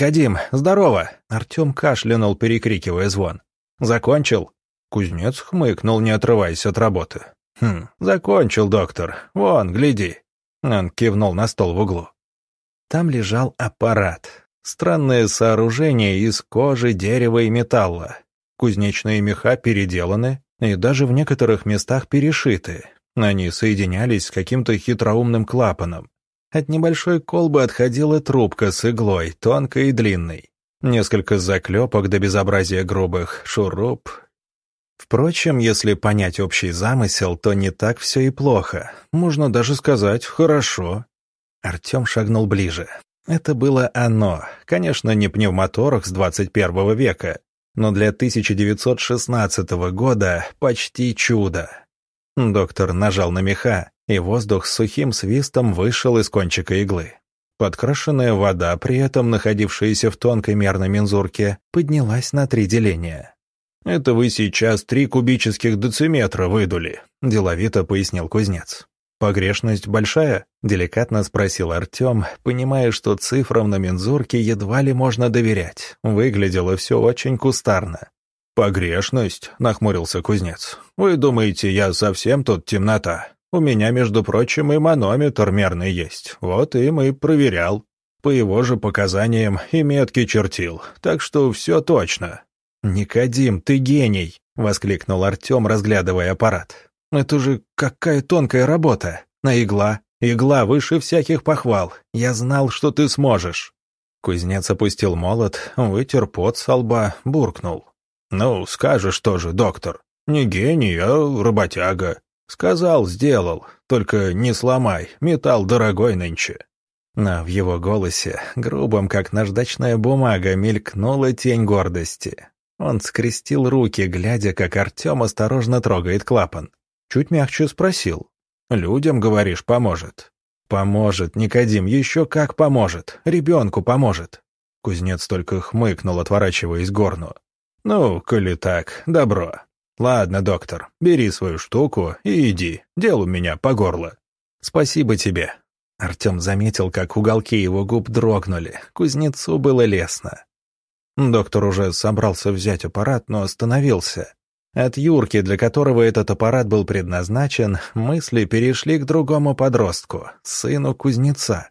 «Никодим, здорово!» Артем кашлянул, перекрикивая звон. «Закончил?» Кузнец хмыкнул, не отрываясь от работы. «Хм, закончил, доктор. Вон, гляди». Он кивнул на стол в углу. Там лежал аппарат. Странное сооружение из кожи, дерева и металла. Кузнечные меха переделаны и даже в некоторых местах перешиты. Они соединялись с каким-то хитроумным клапаном. От небольшой колбы отходила трубка с иглой, тонкой и длинной. Несколько заклепок до безобразия грубых, шуруп. Впрочем, если понять общий замысел, то не так все и плохо. Можно даже сказать «хорошо». Артем шагнул ближе. Это было оно. Конечно, не пневмоторах с 21 века, но для 1916 года почти чудо. Доктор нажал на меха, и воздух с сухим свистом вышел из кончика иглы. Подкрашенная вода, при этом находившаяся в тонкой мерной мензурке, поднялась на три деления. «Это вы сейчас три кубических дециметра выдули», — деловито пояснил кузнец. «Погрешность большая?» — деликатно спросил Артем, понимая, что цифрам на мензурке едва ли можно доверять. Выглядело все очень кустарно. «Погрешность?» — нахмурился кузнец. «Вы думаете, я совсем тут темнота? У меня, между прочим, и манометр мерный есть. Вот им и проверял. По его же показаниям и метки чертил. Так что все точно». «Никодим, ты гений!» — воскликнул Артем, разглядывая аппарат. Это же какая тонкая работа. На игла. Игла выше всяких похвал. Я знал, что ты сможешь». Кузнец опустил молот, вытер пот со лба, буркнул. «Ну, скажешь тоже, доктор. Не гений, а работяга. Сказал, сделал. Только не сломай, металл дорогой нынче». Но в его голосе, грубом, как наждачная бумага, мелькнула тень гордости. Он скрестил руки, глядя, как Артем осторожно трогает клапан. Чуть мягче спросил. «Людям, говоришь, поможет?» «Поможет, Никодим, еще как поможет. Ребенку поможет». Кузнец только хмыкнул, отворачиваясь горну. «Ну, коли так, добро. Ладно, доктор, бери свою штуку и иди. Дел у меня по горло. Спасибо тебе». Артем заметил, как уголки его губ дрогнули. Кузнецу было лестно. Доктор уже собрался взять аппарат, но остановился. От Юрки, для которого этот аппарат был предназначен, мысли перешли к другому подростку, сыну кузнеца.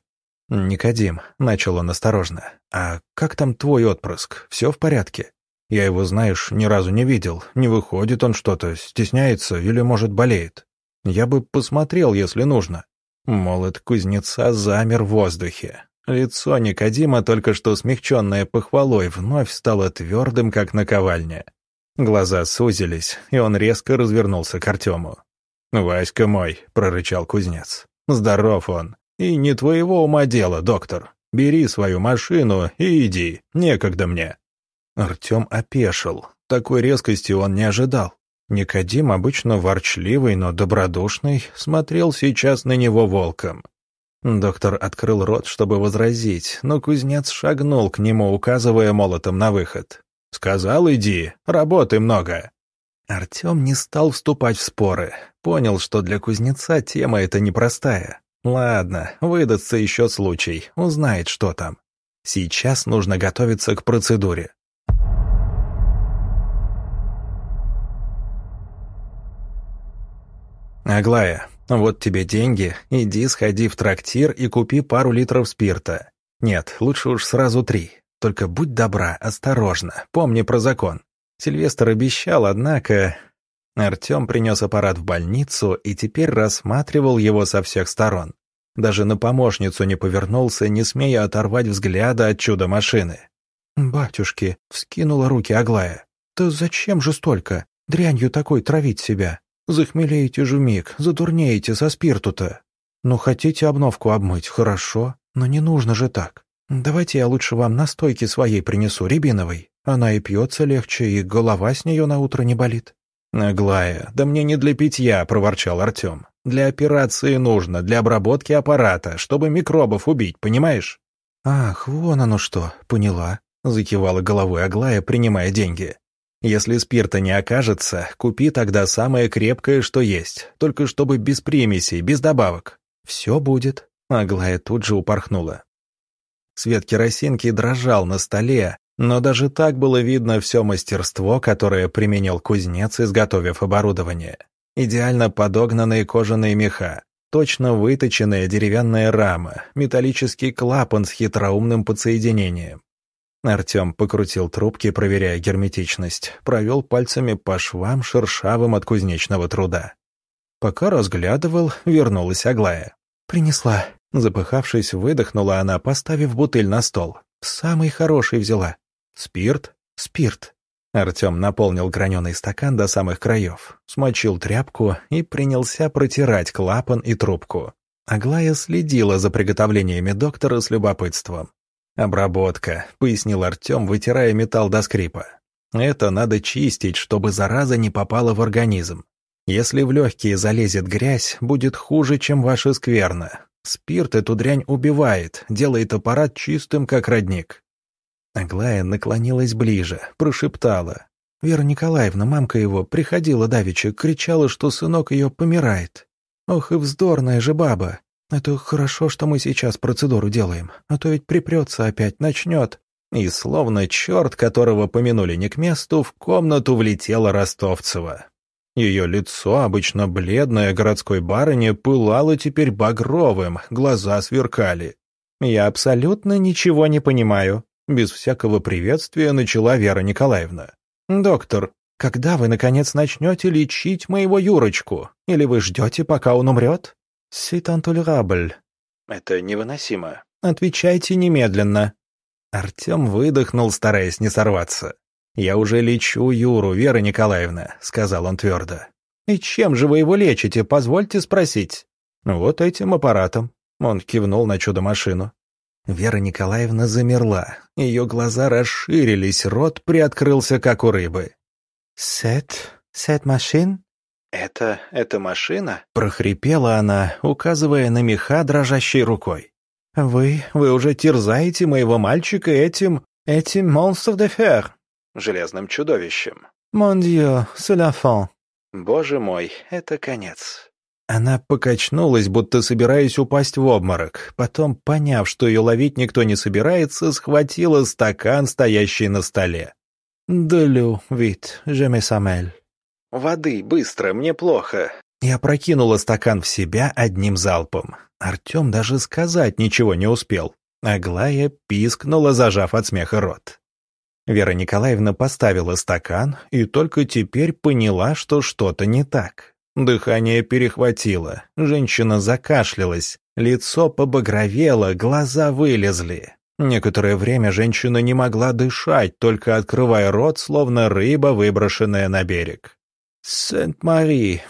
«Никодим», — начал он осторожно, — «а как там твой отпрыск? Все в порядке? Я его, знаешь, ни разу не видел. Не выходит он что-то, стесняется или, может, болеет. Я бы посмотрел, если нужно». Молот кузнеца замер в воздухе. Лицо Никодима, только что смягченное похвалой, вновь стало твердым, как наковальня. Глаза сузились, и он резко развернулся к Артему. «Васька мой», — прорычал кузнец. «Здоров он. И не твоего ума дело, доктор. Бери свою машину и иди, некогда мне». Артем опешил. Такой резкости он не ожидал. Никодим, обычно ворчливый, но добродушный, смотрел сейчас на него волком. Доктор открыл рот, чтобы возразить, но кузнец шагнул к нему, указывая молотом на выход. «Сказал, иди, работы много». Артем не стал вступать в споры. Понял, что для кузнеца тема эта непростая. Ладно, выдастся еще случай, узнает, что там. Сейчас нужно готовиться к процедуре. «Аглая, вот тебе деньги, иди сходи в трактир и купи пару литров спирта. Нет, лучше уж сразу три. Только будь добра, осторожно, помни про закон. Сильвестр обещал, однако... Артем принес аппарат в больницу и теперь рассматривал его со всех сторон. Даже на помощницу не повернулся, не смея оторвать взгляда от чудо-машины. «Батюшки!» — вскинула руки Аглая. «Да зачем же столько? Дрянью такой травить себя? Захмелеете же миг, задурнеете со спирту-то. Ну, хотите обновку обмыть, хорошо, но не нужно же так. «Давайте я лучше вам настойки своей принесу, рябиновой. Она и пьется легче, и голова с нее на утро не болит». «Аглая, да мне не для питья», — проворчал Артем. «Для операции нужно, для обработки аппарата, чтобы микробов убить, понимаешь?» «Ах, вон оно что, поняла», — закивала головой Аглая, принимая деньги. «Если спирта не окажется, купи тогда самое крепкое, что есть, только чтобы без примесей, без добавок. Все будет». Аглая тут же упорхнула. Свет керосинки дрожал на столе, но даже так было видно все мастерство, которое применил кузнец, изготовив оборудование. Идеально подогнанные кожаные меха, точно выточенная деревянная рама, металлический клапан с хитроумным подсоединением. Артем покрутил трубки, проверяя герметичность, провел пальцами по швам, шершавым от кузнечного труда. Пока разглядывал, вернулась Аглая. «Принесла». Запыхавшись, выдохнула она, поставив бутыль на стол. «Самый хороший взяла». «Спирт?» «Спирт». Артем наполнил граненый стакан до самых краев, смочил тряпку и принялся протирать клапан и трубку. Аглая следила за приготовлениями доктора с любопытством. «Обработка», — пояснил Артем, вытирая металл до скрипа. «Это надо чистить, чтобы зараза не попала в организм. Если в легкие залезет грязь, будет хуже, чем ваша скверна. Спирт эту дрянь убивает, делает аппарат чистым, как родник». Аглая наклонилась ближе, прошептала. Вера Николаевна, мамка его, приходила давеча, кричала, что сынок ее помирает. Ох и вздорная же баба. Это хорошо, что мы сейчас процедуру делаем, а то ведь припрется опять, начнет. И словно черт, которого помянули не к месту, в комнату влетела Ростовцева. Ее лицо, обычно бледное городской барыни, пылало теперь багровым, глаза сверкали. «Я абсолютно ничего не понимаю», — без всякого приветствия начала Вера Николаевна. «Доктор, когда вы, наконец, начнете лечить моего Юрочку? Или вы ждете, пока он умрет?» «C'est intolérable». «Это невыносимо». «Отвечайте немедленно». Артем выдохнул, стараясь не сорваться. «Я уже лечу Юру, Вера Николаевна», — сказал он твердо. «И чем же вы его лечите, позвольте спросить?» «Вот этим аппаратом». Он кивнул на чудо-машину. Вера Николаевна замерла. Ее глаза расширились, рот приоткрылся, как у рыбы. «Сет? Сет машин?» «Это... это машина?» — прохрипела она, указывая на меха дрожащей рукой. «Вы... вы уже терзаете моего мальчика этим... этим монстр де фер?» «Железным чудовищем». «Mon Dieu, c'est la fin». «Боже мой, это конец». Она покачнулась, будто собираясь упасть в обморок. Потом, поняв, что ее ловить никто не собирается, схватила стакан, стоящий на столе. «Делю, вид, je me самель». «Воды, быстро, мне плохо». Я прокинула стакан в себя одним залпом. Артем даже сказать ничего не успел. Аглая пискнула, зажав от смеха рот. Вера Николаевна поставила стакан и только теперь поняла, что что-то не так. Дыхание перехватило, женщина закашлялась, лицо побагровело, глаза вылезли. Некоторое время женщина не могла дышать, только открывая рот, словно рыба, выброшенная на берег. «Сент-Мари,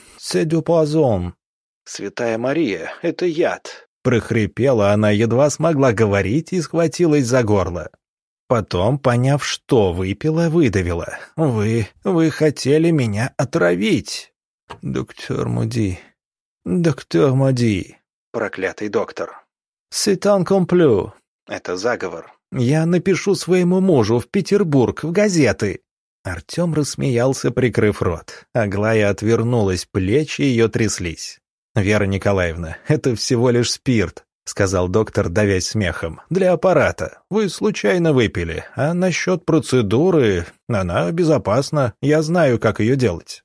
du poison». «Святая Мария, это яд», — прохрипела она, едва смогла говорить и схватилась за горло. Потом, поняв, что выпила, выдавила. «Вы... вы хотели меня отравить». «Доктор Моди... доктор Моди...» «Проклятый доктор». «C'est un complot». «Это заговор. Я напишу своему мужу в Петербург, в газеты». Артем рассмеялся, прикрыв рот. Аглая отвернулась, плечи ее тряслись. «Вера Николаевна, это всего лишь спирт», — сказал доктор, давясь смехом. «Для аппарата. Вы случайно выпили. А насчет процедуры, она безопасна. Я знаю, как ее делать».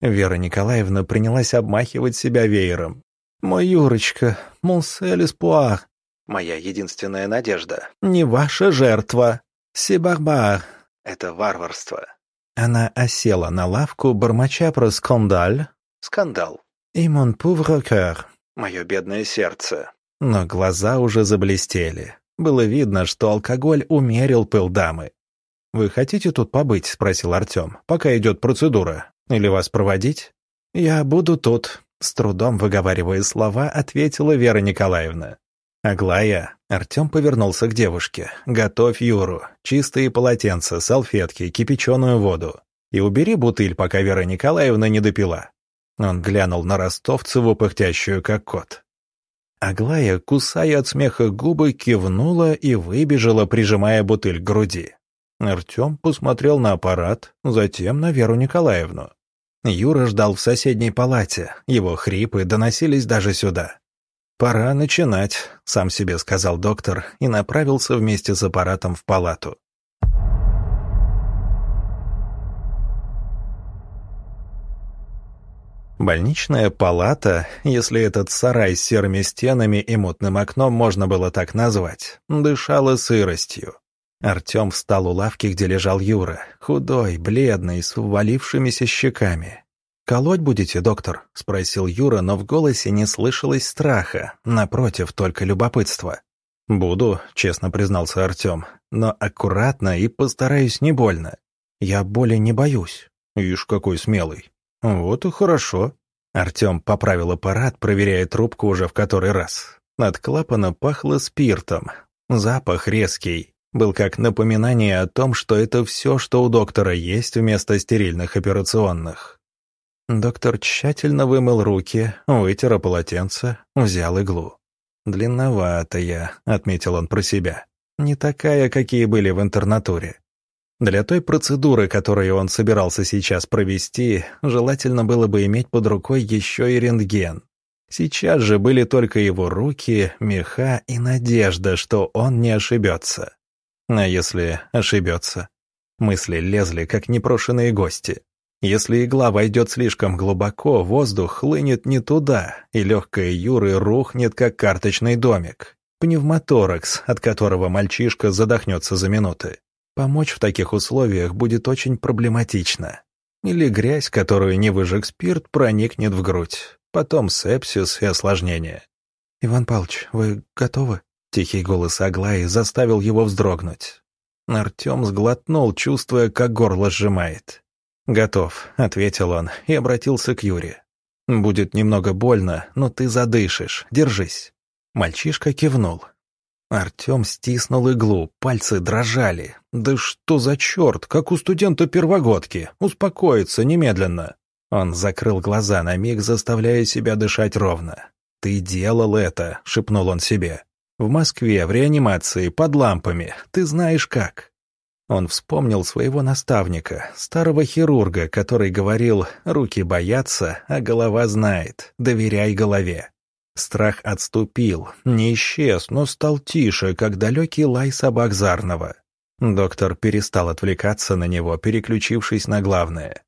Вера Николаевна принялась обмахивать себя веером. «Мой Юрочка, монсель эспуар». «Моя единственная надежда. Не ваша жертва. Себарбар. Это варварство. Она осела на лавку, бормоча про скандаль. Скандал. И мон cœur. Мое бедное сердце. Но глаза уже заблестели. Было видно, что алкоголь умерил пыл дамы. «Вы хотите тут побыть?» — спросил Артем. «Пока идет процедура. Или вас проводить?» «Я буду тут», — с трудом выговаривая слова, ответила Вера Николаевна. «Аглая!» Артем повернулся к девушке. «Готовь Юру. Чистые полотенца, салфетки, кипяченую воду. И убери бутыль, пока Вера Николаевна не допила». Он глянул на Ростовцеву, пыхтящую как кот. Аглая, кусая от смеха губы, кивнула и выбежала, прижимая бутыль к груди. Артем посмотрел на аппарат, затем на Веру Николаевну. Юра ждал в соседней палате, его хрипы доносились даже сюда. Пора начинать», — сам себе сказал доктор и направился вместе с аппаратом в палату. Больничная палата, если этот сарай с серыми стенами и мутным окном можно было так назвать, дышала сыростью. Артем встал у лавки, где лежал Юра, худой, бледный, с увалившимися щеками. «Колоть будете, доктор?» — спросил Юра, но в голосе не слышалось страха, напротив, только любопытство. «Буду», — честно признался Артем, — «но аккуратно и постараюсь не больно. Я боли не боюсь». «Ишь, какой смелый». «Вот и хорошо». Артем поправил аппарат, проверяя трубку уже в который раз. От клапана пахло спиртом. Запах резкий. Был как напоминание о том, что это все, что у доктора есть вместо стерильных операционных. Доктор тщательно вымыл руки, вытер полотенце, взял иглу. «Длинноватая», — отметил он про себя. «Не такая, какие были в интернатуре. Для той процедуры, которую он собирался сейчас провести, желательно было бы иметь под рукой еще и рентген. Сейчас же были только его руки, меха и надежда, что он не ошибется. А если ошибется? Мысли лезли, как непрошенные гости. Если игла войдет слишком глубоко, воздух хлынет не туда, и легкая Юры рухнет, как карточный домик. Пневмоторакс, от которого мальчишка задохнется за минуты. Помочь в таких условиях будет очень проблематично. Или грязь, которую не выжег спирт, проникнет в грудь. Потом сепсис и осложнения. «Иван Павлович, вы готовы?» Тихий голос Аглаи заставил его вздрогнуть. Артем сглотнул, чувствуя, как горло сжимает. «Готов», — ответил он и обратился к Юре. «Будет немного больно, но ты задышишь. Держись». Мальчишка кивнул. Артем стиснул иглу, пальцы дрожали. «Да что за черт, как у студента первогодки! Успокоиться немедленно!» Он закрыл глаза на миг, заставляя себя дышать ровно. «Ты делал это», — шепнул он себе. «В Москве, в реанимации, под лампами. Ты знаешь как». Он вспомнил своего наставника, старого хирурга, который говорил «руки боятся, а голова знает, доверяй голове». Страх отступил, не исчез, но стал тише, как далекий лай собак Зарного. Доктор перестал отвлекаться на него, переключившись на главное.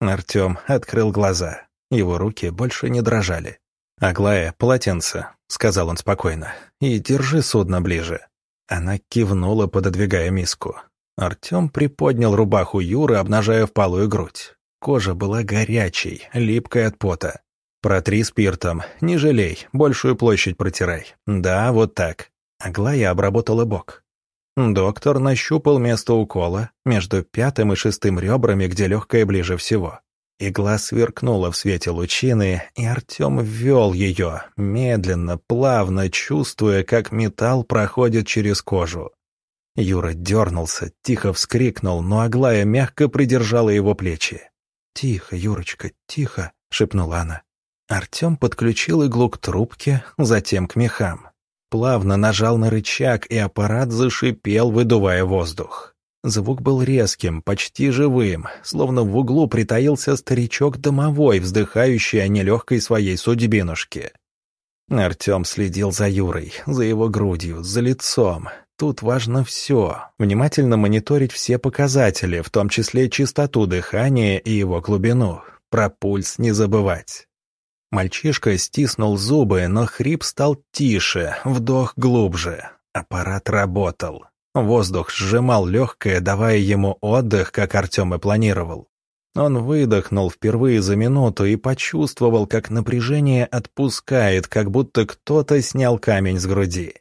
Артем открыл глаза. Его руки больше не дрожали. «Аглая, полотенце», — сказал он спокойно, — «и держи судно ближе». Она кивнула, пододвигая миску. Артем приподнял рубаху Юры, обнажая впалую грудь. Кожа была горячей, липкой от пота. Протри спиртом, не жалей, большую площадь протирай. Да, вот так. Аглая обработала бок. Доктор нащупал место укола между пятым и шестым ребрами, где легкое ближе всего. Игла сверкнула в свете лучины, и Артем ввел ее, медленно, плавно, чувствуя, как металл проходит через кожу. Юра дернулся, тихо вскрикнул, но Аглая мягко придержала его плечи. «Тихо, Юрочка, тихо», — шепнула она. Артем подключил иглу к трубке, затем к мехам. Плавно нажал на рычаг, и аппарат зашипел, выдувая воздух. Звук был резким, почти живым, словно в углу притаился старичок-домовой, вздыхающий о нелегкой своей судьбинушке. Артем следил за Юрой, за его грудью, за лицом. Тут важно все. Внимательно мониторить все показатели, в том числе частоту дыхания и его глубину. Про пульс не забывать. Мальчишка стиснул зубы, но хрип стал тише, вдох глубже. Аппарат работал. Воздух сжимал легкое, давая ему отдых, как Артем и планировал. Он выдохнул впервые за минуту и почувствовал, как напряжение отпускает, как будто кто-то снял камень с груди.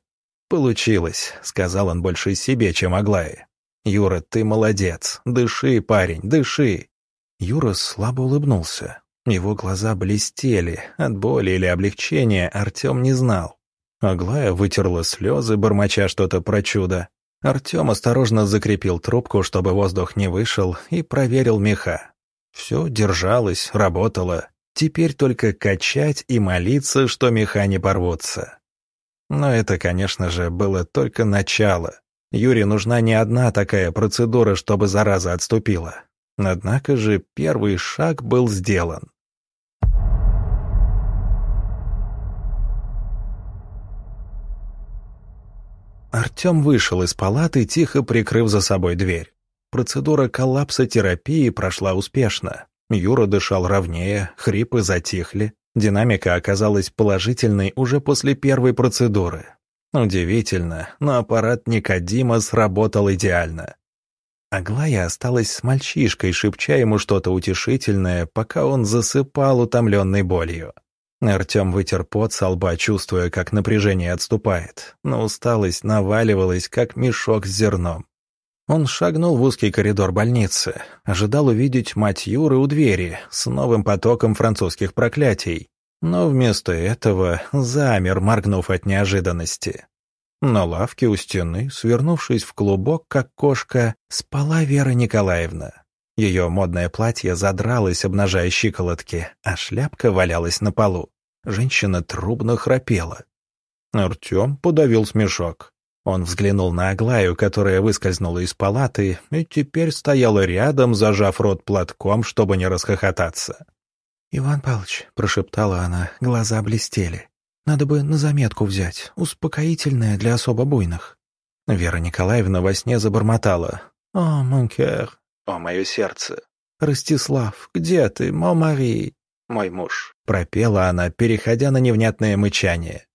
«Получилось», — сказал он больше себе, чем Аглае. «Юра, ты молодец. Дыши, парень, дыши». Юра слабо улыбнулся. Его глаза блестели, от боли или облегчения Артем не знал. Аглая вытерла слезы, бормоча что-то про чудо. Артем осторожно закрепил трубку, чтобы воздух не вышел, и проверил меха. Все держалось, работало. Теперь только качать и молиться, что меха не порвутся. Но это, конечно же, было только начало. Юре нужна не одна такая процедура, чтобы зараза отступила. Однако же первый шаг был сделан. Артем вышел из палаты, тихо прикрыв за собой дверь. Процедура коллапса терапии прошла успешно. Юра дышал ровнее, хрипы затихли. Динамика оказалась положительной уже после первой процедуры. Удивительно, но аппарат Никодима сработал идеально. Аглая осталась с мальчишкой, шепча ему что-то утешительное, пока он засыпал утомленной болью. Артем вытер пот со лба, чувствуя, как напряжение отступает, но усталость наваливалась, как мешок с зерном. Он шагнул в узкий коридор больницы, ожидал увидеть мать Юры у двери с новым потоком французских проклятий, но вместо этого замер, моргнув от неожиданности. На лавке у стены, свернувшись в клубок, как кошка, спала Вера Николаевна. Ее модное платье задралось, обнажая щиколотки, а шляпка валялась на полу. Женщина трубно храпела. Артем подавил смешок. Он взглянул на Аглаю, которая выскользнула из палаты, и теперь стояла рядом, зажав рот платком, чтобы не расхохотаться. «Иван Павлович», — прошептала она, глаза блестели. Надо бы на заметку взять, успокоительное для особо буйных». Вера Николаевна во сне забормотала. «О, монкер, о, мое сердце! Ростислав, где ты, мо Мари?» «Мой муж», — пропела она, переходя на невнятное мычание.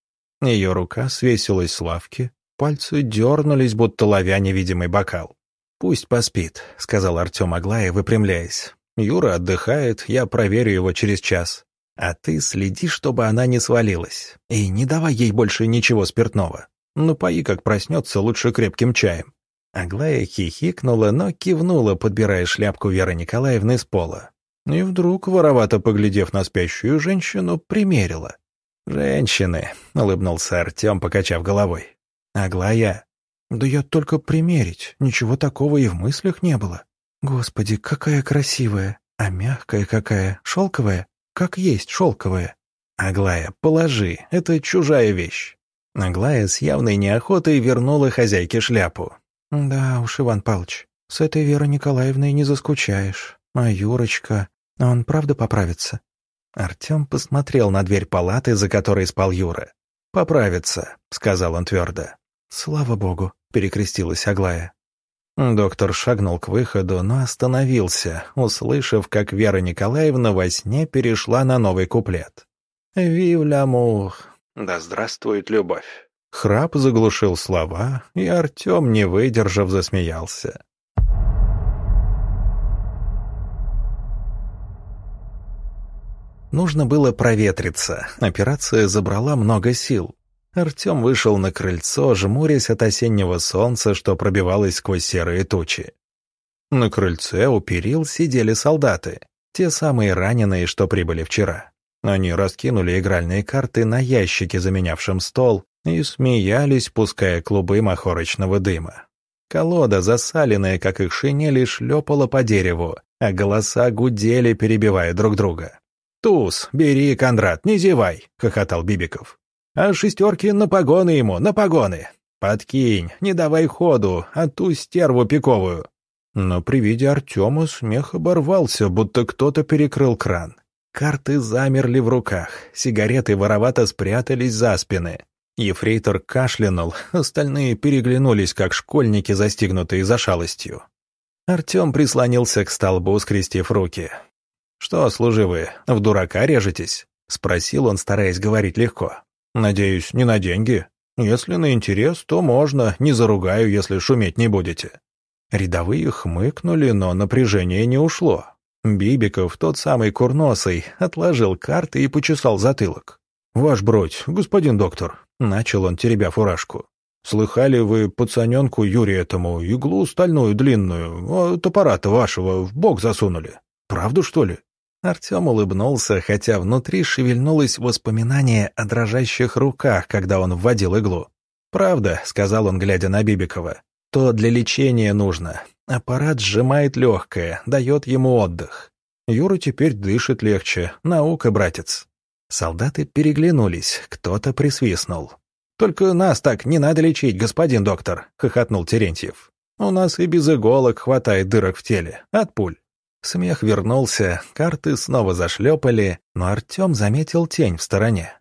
Ее рука свесилась с лавки, пальцы дернулись, будто ловя невидимый бокал. «Пусть поспит», — сказал Артем Аглая, выпрямляясь. «Юра отдыхает, я проверю его через час. А ты следи, чтобы она не свалилась. И не давай ей больше ничего спиртного. Напои, как проснется, лучше крепким чаем». Аглая хихикнула, но кивнула, подбирая шляпку Веры Николаевны с пола. И вдруг, воровато поглядев на спящую женщину, примерила. «Женщины», — улыбнулся Артем, покачав головой. «Аглая». «Да я только примерить, ничего такого и в мыслях не было. Господи, какая красивая, а мягкая какая, шелковая. Как есть шелковая. Аглая, положи, это чужая вещь. Аглая с явной неохотой вернула хозяйке шляпу. Да уж, Иван Павлович, с этой Верой Николаевной не заскучаешь. А Юрочка, он правда поправится? Артем посмотрел на дверь палаты, за которой спал Юра. «Поправится», — сказал он твердо. «Слава богу», — перекрестилась Аглая. Доктор шагнул к выходу, но остановился, услышав, как Вера Николаевна во сне перешла на новый куплет. «Вив лямур! Да здравствует любовь!» Храп заглушил слова, и Артем, не выдержав, засмеялся. Нужно было проветриться. Операция забрала много сил. Артем вышел на крыльцо, жмурясь от осеннего солнца, что пробивалось сквозь серые тучи. На крыльце у перил сидели солдаты, те самые раненые, что прибыли вчера. Они раскинули игральные карты на ящике, заменявшем стол, и смеялись, пуская клубы махорочного дыма. Колода, засаленная, как их шинели, шлепала по дереву, а голоса гудели, перебивая друг друга. «Туз, бери, Кондрат, не зевай!» — хохотал Бибиков. А шестерки на погоны ему, на погоны. Подкинь, не давай ходу, а ту стерву пиковую. Но при виде Артема смех оборвался, будто кто-то перекрыл кран. Карты замерли в руках, сигареты воровато спрятались за спины. Ефрейтор кашлянул, остальные переглянулись, как школьники, застигнутые за шалостью. Артем прислонился к столбу, скрестив руки. «Что, служивые, в дурака режетесь?» — спросил он, стараясь говорить легко. Надеюсь, не на деньги. Если на интерес, то можно, не заругаю, если шуметь не будете». Рядовые хмыкнули, но напряжение не ушло. Бибиков, тот самый курносый, отложил карты и почесал затылок. «Ваш бродь, господин доктор», — начал он, теребя фуражку. «Слыхали вы пацаненку Юрию этому иглу стальную длинную, от аппарата вашего, в бок засунули? Правду, что ли?» Артем улыбнулся, хотя внутри шевельнулось воспоминание о дрожащих руках, когда он вводил иглу. «Правда», — сказал он, глядя на Бибикова, — «то для лечения нужно. Аппарат сжимает легкое, дает ему отдых. Юра теперь дышит легче. Наука, братец». Солдаты переглянулись, кто-то присвистнул. «Только нас так не надо лечить, господин доктор», — хохотнул Терентьев. «У нас и без иголок хватает дырок в теле, от пуль». Смех вернулся, карты снова зашлепали, но Артем заметил тень в стороне.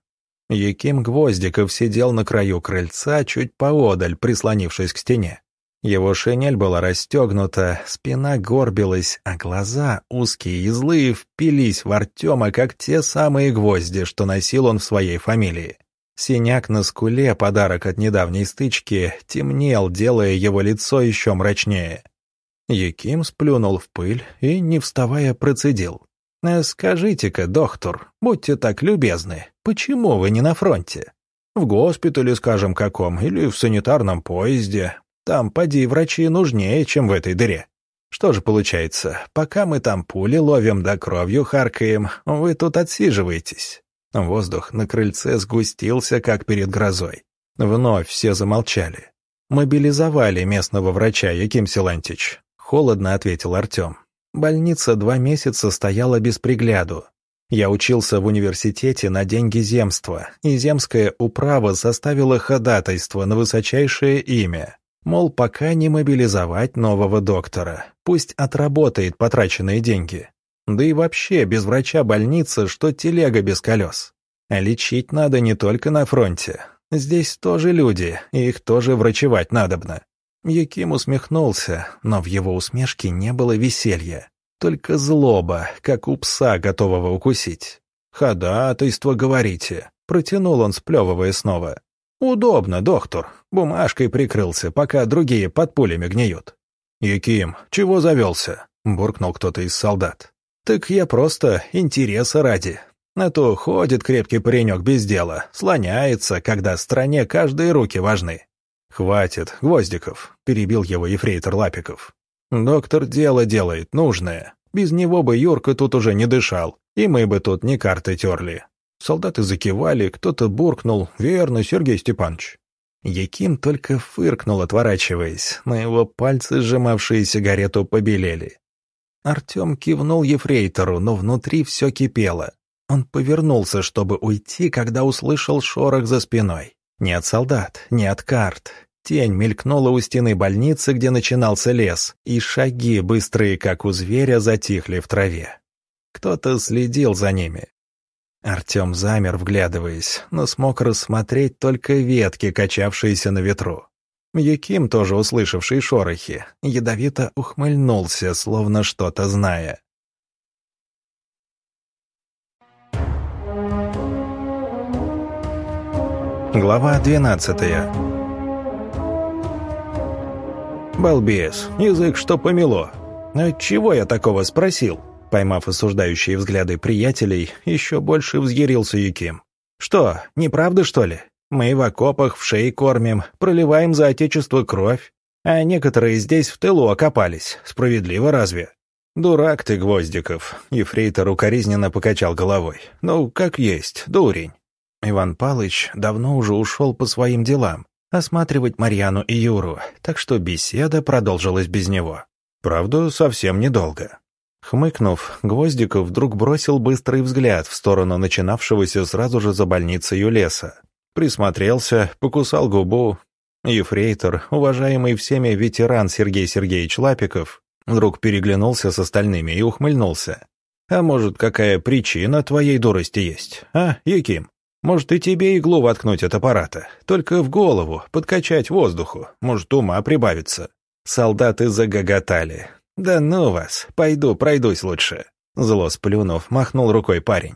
Яким Гвоздиков сидел на краю крыльца, чуть поодаль, прислонившись к стене. Его шинель была расстегнута, спина горбилась, а глаза, узкие и злые, впились в Артема, как те самые гвозди, что носил он в своей фамилии. Синяк на скуле, подарок от недавней стычки, темнел, делая его лицо еще мрачнее. Яким сплюнул в пыль и, не вставая, процедил. «Э, «Скажите-ка, доктор, будьте так любезны, почему вы не на фронте? В госпитале, скажем, каком, или в санитарном поезде, там, поди, врачи нужнее, чем в этой дыре. Что же получается, пока мы там пули ловим да кровью харкаем, вы тут отсиживаетесь. Воздух на крыльце сгустился, как перед грозой. Вновь все замолчали. «Мобилизовали местного врача, Яким Силантич», — холодно ответил Артем. «Больница два месяца стояла без пригляду. Я учился в университете на деньги земства, и земская управа составила ходатайство на высочайшее имя. Мол, пока не мобилизовать нового доктора, пусть отработает потраченные деньги. Да и вообще, без врача больница, что телега без колес. Лечить надо не только на фронте. Здесь тоже люди, и их тоже врачевать надобно. Яким усмехнулся, но в его усмешке не было веселья. Только злоба, как у пса, готового укусить. «Ходатайство, говорите», — протянул он, сплевывая снова. «Удобно, доктор. Бумажкой прикрылся, пока другие под пулями гниют». «Яким, чего завелся?» — буркнул кто-то из солдат. «Так я просто интереса ради. А то ходит крепкий паренек без дела, слоняется, когда стране каждые руки важны». «Хватит, Гвоздиков», — перебил его ефрейтор Лапиков. «Доктор дело делает, нужное. Без него бы Юрка тут уже не дышал, и мы бы тут не карты терли. Солдаты закивали, кто-то буркнул «Верно, Сергей Степанович». Яким только фыркнул, отворачиваясь, но его пальцы, сжимавшие сигарету, побелели. Артем кивнул ефрейтору, но внутри все кипело. Он повернулся, чтобы уйти, когда услышал шорох за спиной. Не от солдат, не от карт. Тень мелькнула у стены больницы, где начинался лес, и шаги, быстрые, как у зверя, затихли в траве. Кто-то следил за ними. Артем замер, вглядываясь, но смог рассмотреть только ветки, качавшиеся на ветру. Яким, тоже услышавший шорохи, ядовито ухмыльнулся, словно что-то зная. Глава двенадцатая «Балбес, язык что помело. А чего я такого спросил?» Поймав осуждающие взгляды приятелей, еще больше взъярился Яким. «Что, неправда, что ли? Мы в окопах в шее кормим, проливаем за отечество кровь, а некоторые здесь в тылу окопались. Справедливо разве?» «Дурак ты, Гвоздиков!» — ефрейтор укоризненно покачал головой. «Ну, как есть, дурень». Иван Палыч давно уже ушел по своим делам, осматривать Марьяну и Юру, так что беседа продолжилась без него. Правда, совсем недолго. Хмыкнув, Гвоздиков вдруг бросил быстрый взгляд в сторону начинавшегося сразу же за больницей леса. Присмотрелся, покусал губу. Ефрейтор, уважаемый всеми ветеран Сергей Сергеевич Лапиков, вдруг переглянулся с остальными и ухмыльнулся. «А может, какая причина твоей дурости есть, а, Яким? Может, и тебе иглу воткнуть от аппарата, только в голову, подкачать воздуху, может, ума прибавится». Солдаты загоготали. «Да ну вас, пойду, пройдусь лучше». Зло сплюнув, махнул рукой парень.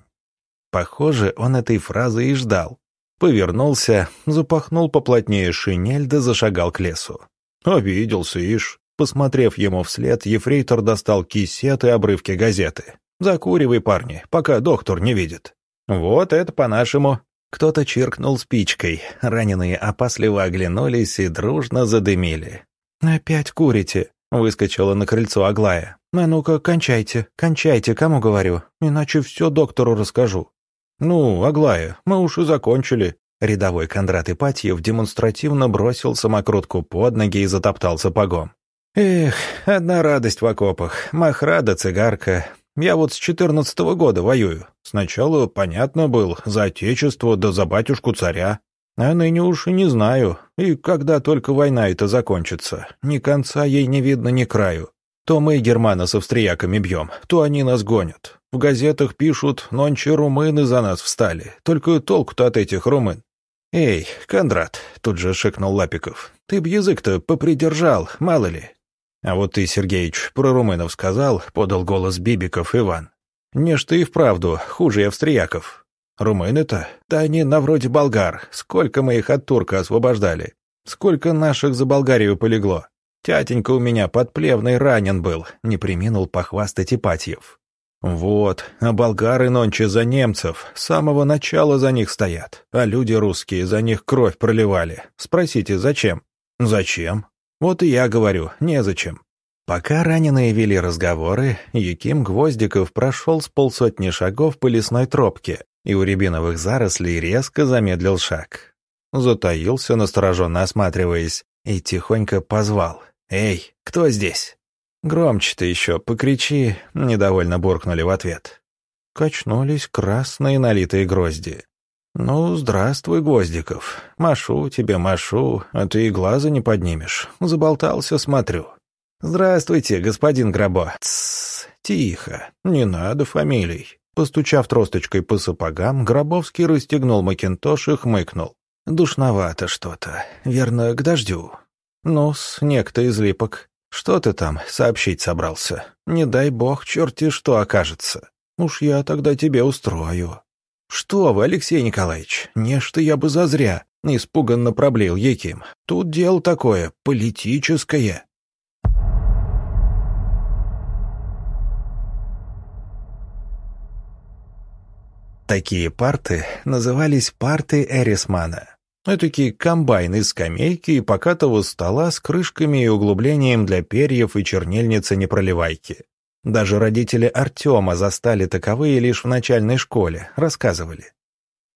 Похоже, он этой фразы и ждал. Повернулся, запахнул поплотнее шинель да зашагал к лесу. Обиделся, ишь. Посмотрев ему вслед, ефрейтор достал кисет и обрывки газеты. «Закуривай, парни, пока доктор не видит». «Вот это по-нашему». Кто-то чиркнул спичкой, раненые опасливо оглянулись и дружно задымили. «Опять курите?» Выскочила на крыльцо Аглая. «А ну-ка, кончайте, кончайте, кому говорю, иначе все доктору расскажу». «Ну, Аглая, мы уж и закончили». Рядовой Кондрат Ипатьев демонстративно бросил самокрутку под ноги и затоптал сапогом. «Эх, одна радость в окопах, махрада, цигарка. Я вот с четырнадцатого года воюю. Сначала, понятно был, за отечество да за батюшку царя. А ныне уж и не знаю, и когда только война эта закончится, ни конца ей не видно, ни краю. То мы германа с австрияками бьем, то они нас гонят. В газетах пишут, нонче румыны за нас встали. Только толку-то от этих румын. «Эй, Кондрат», — тут же шикнул Лапиков, — «ты б язык-то попридержал, мало ли». «А вот ты, Сергеич, про румынов сказал», — подал голос Бибиков Иван. «Не ж ты и вправду, хуже австрияков». «Румыны-то? Да они на вроде болгар. Сколько мы их от турка освобождали. Сколько наших за Болгарию полегло. Тятенька у меня подплевный ранен был», — не приминул похвастать Ипатьев. «Вот, а болгары нонче за немцев, с самого начала за них стоят, а люди русские за них кровь проливали. Спросите, зачем?» «Зачем?» «Вот и я говорю, незачем». Пока раненые вели разговоры, Яким Гвоздиков прошел с полсотни шагов по лесной тропке и у рябиновых зарослей резко замедлил шаг. Затаился, настороженно осматриваясь, и тихонько позвал. «Эй, кто здесь?» «Громче-то еще, покричи», — недовольно буркнули в ответ. Качнулись красные налитые грозди. «Ну, здравствуй, Гвоздиков. Машу тебе, машу, а ты и глаза не поднимешь. Заболтался, смотрю». «Здравствуйте, господин Грабо». «Тссс, тихо, не надо фамилий». Постучав тросточкой по сапогам, Гробовский расстегнул макинтош и хмыкнул. «Душновато что-то. Верно, к дождю». «Ну-с, некто из липок. «Что ты там сообщить собрался? Не дай бог, черти что окажется. Уж я тогда тебе устрою». «Что вы, Алексей Николаевич, не что я бы зазря», — испуганно проблеял Яким. «Тут дело такое, политическое». Такие парты назывались парты Эрисмана. Этакий комбайн из скамейки и покатого стола с крышками и углублением для перьев и чернильницы-непроливайки. Даже родители Артема застали таковые лишь в начальной школе, рассказывали.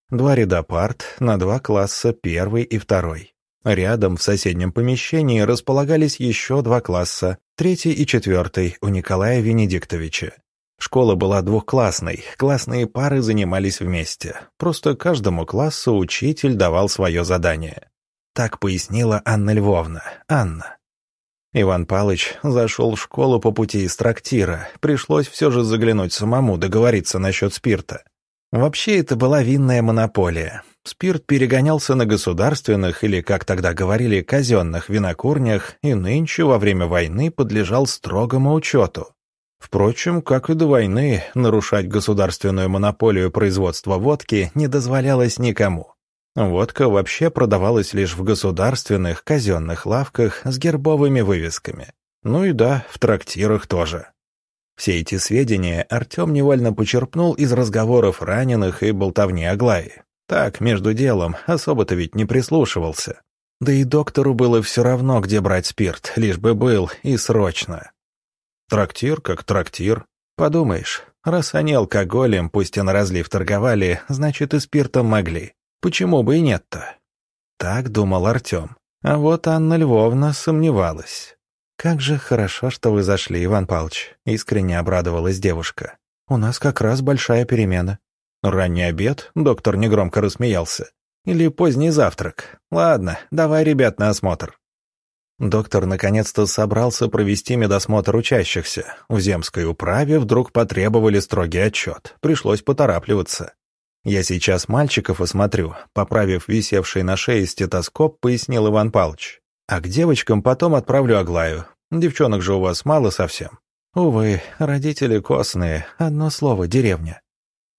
Два ряда парт на два класса, первый и второй. Рядом в соседнем помещении располагались еще два класса, третий и четвертый у Николая Венедиктовича. Школа была двухклассной, классные пары занимались вместе. Просто каждому классу учитель давал свое задание. Так пояснила Анна Львовна. Анна. Иван Палыч зашел в школу по пути из трактира. Пришлось все же заглянуть самому, договориться насчет спирта. Вообще это была винная монополия. Спирт перегонялся на государственных или, как тогда говорили, казенных винокурнях и нынче во время войны подлежал строгому учету. Впрочем, как и до войны, нарушать государственную монополию производства водки не дозволялось никому. Водка вообще продавалась лишь в государственных казенных лавках с гербовыми вывесками. Ну и да, в трактирах тоже. Все эти сведения Артем невольно почерпнул из разговоров раненых и болтовни Аглаи. Так, между делом, особо-то ведь не прислушивался. Да и доктору было все равно, где брать спирт, лишь бы был, и срочно. Трактир как трактир. Подумаешь, раз они алкоголем, пусть и на разлив торговали, значит и спиртом могли. Почему бы и нет-то? Так думал Артем. А вот Анна Львовна сомневалась. «Как же хорошо, что вы зашли, Иван Павлович», — искренне обрадовалась девушка. «У нас как раз большая перемена». «Ранний обед?» — доктор негромко рассмеялся. «Или поздний завтрак? Ладно, давай ребят на осмотр». Доктор наконец-то собрался провести медосмотр учащихся. В земской управе вдруг потребовали строгий отчет. Пришлось поторапливаться. «Я сейчас мальчиков осмотрю», — поправив висевший на шее стетоскоп, пояснил Иван Павлович. «А к девочкам потом отправлю Аглаю. Девчонок же у вас мало совсем». «Увы, родители костные. Одно слово — деревня».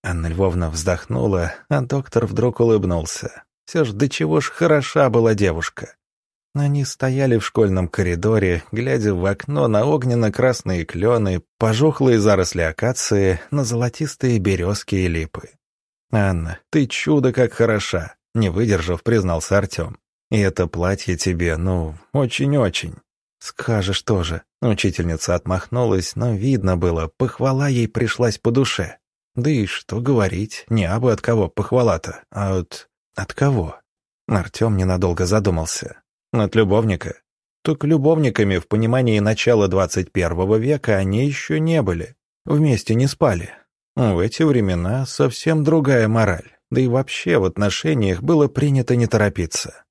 Анна Львовна вздохнула, а доктор вдруг улыбнулся. Все ж до чего ж хороша была девушка. Они стояли в школьном коридоре, глядя в окно на огненно-красные клены, пожухлые заросли акации, на золотистые березки и липы. «Анна, ты чудо как хороша!» — не выдержав, признался Артем. «И это платье тебе, ну, очень-очень». «Скажешь тоже». Учительница отмахнулась, но видно было, похвала ей пришлась по душе. Да и что говорить, не абы от кого похвала-то, а от... от кого? Артем ненадолго задумался. От любовника. Так любовниками в понимании начала 21 века они еще не были. Вместе не спали. В эти времена совсем другая мораль. Да и вообще в отношениях было принято не торопиться.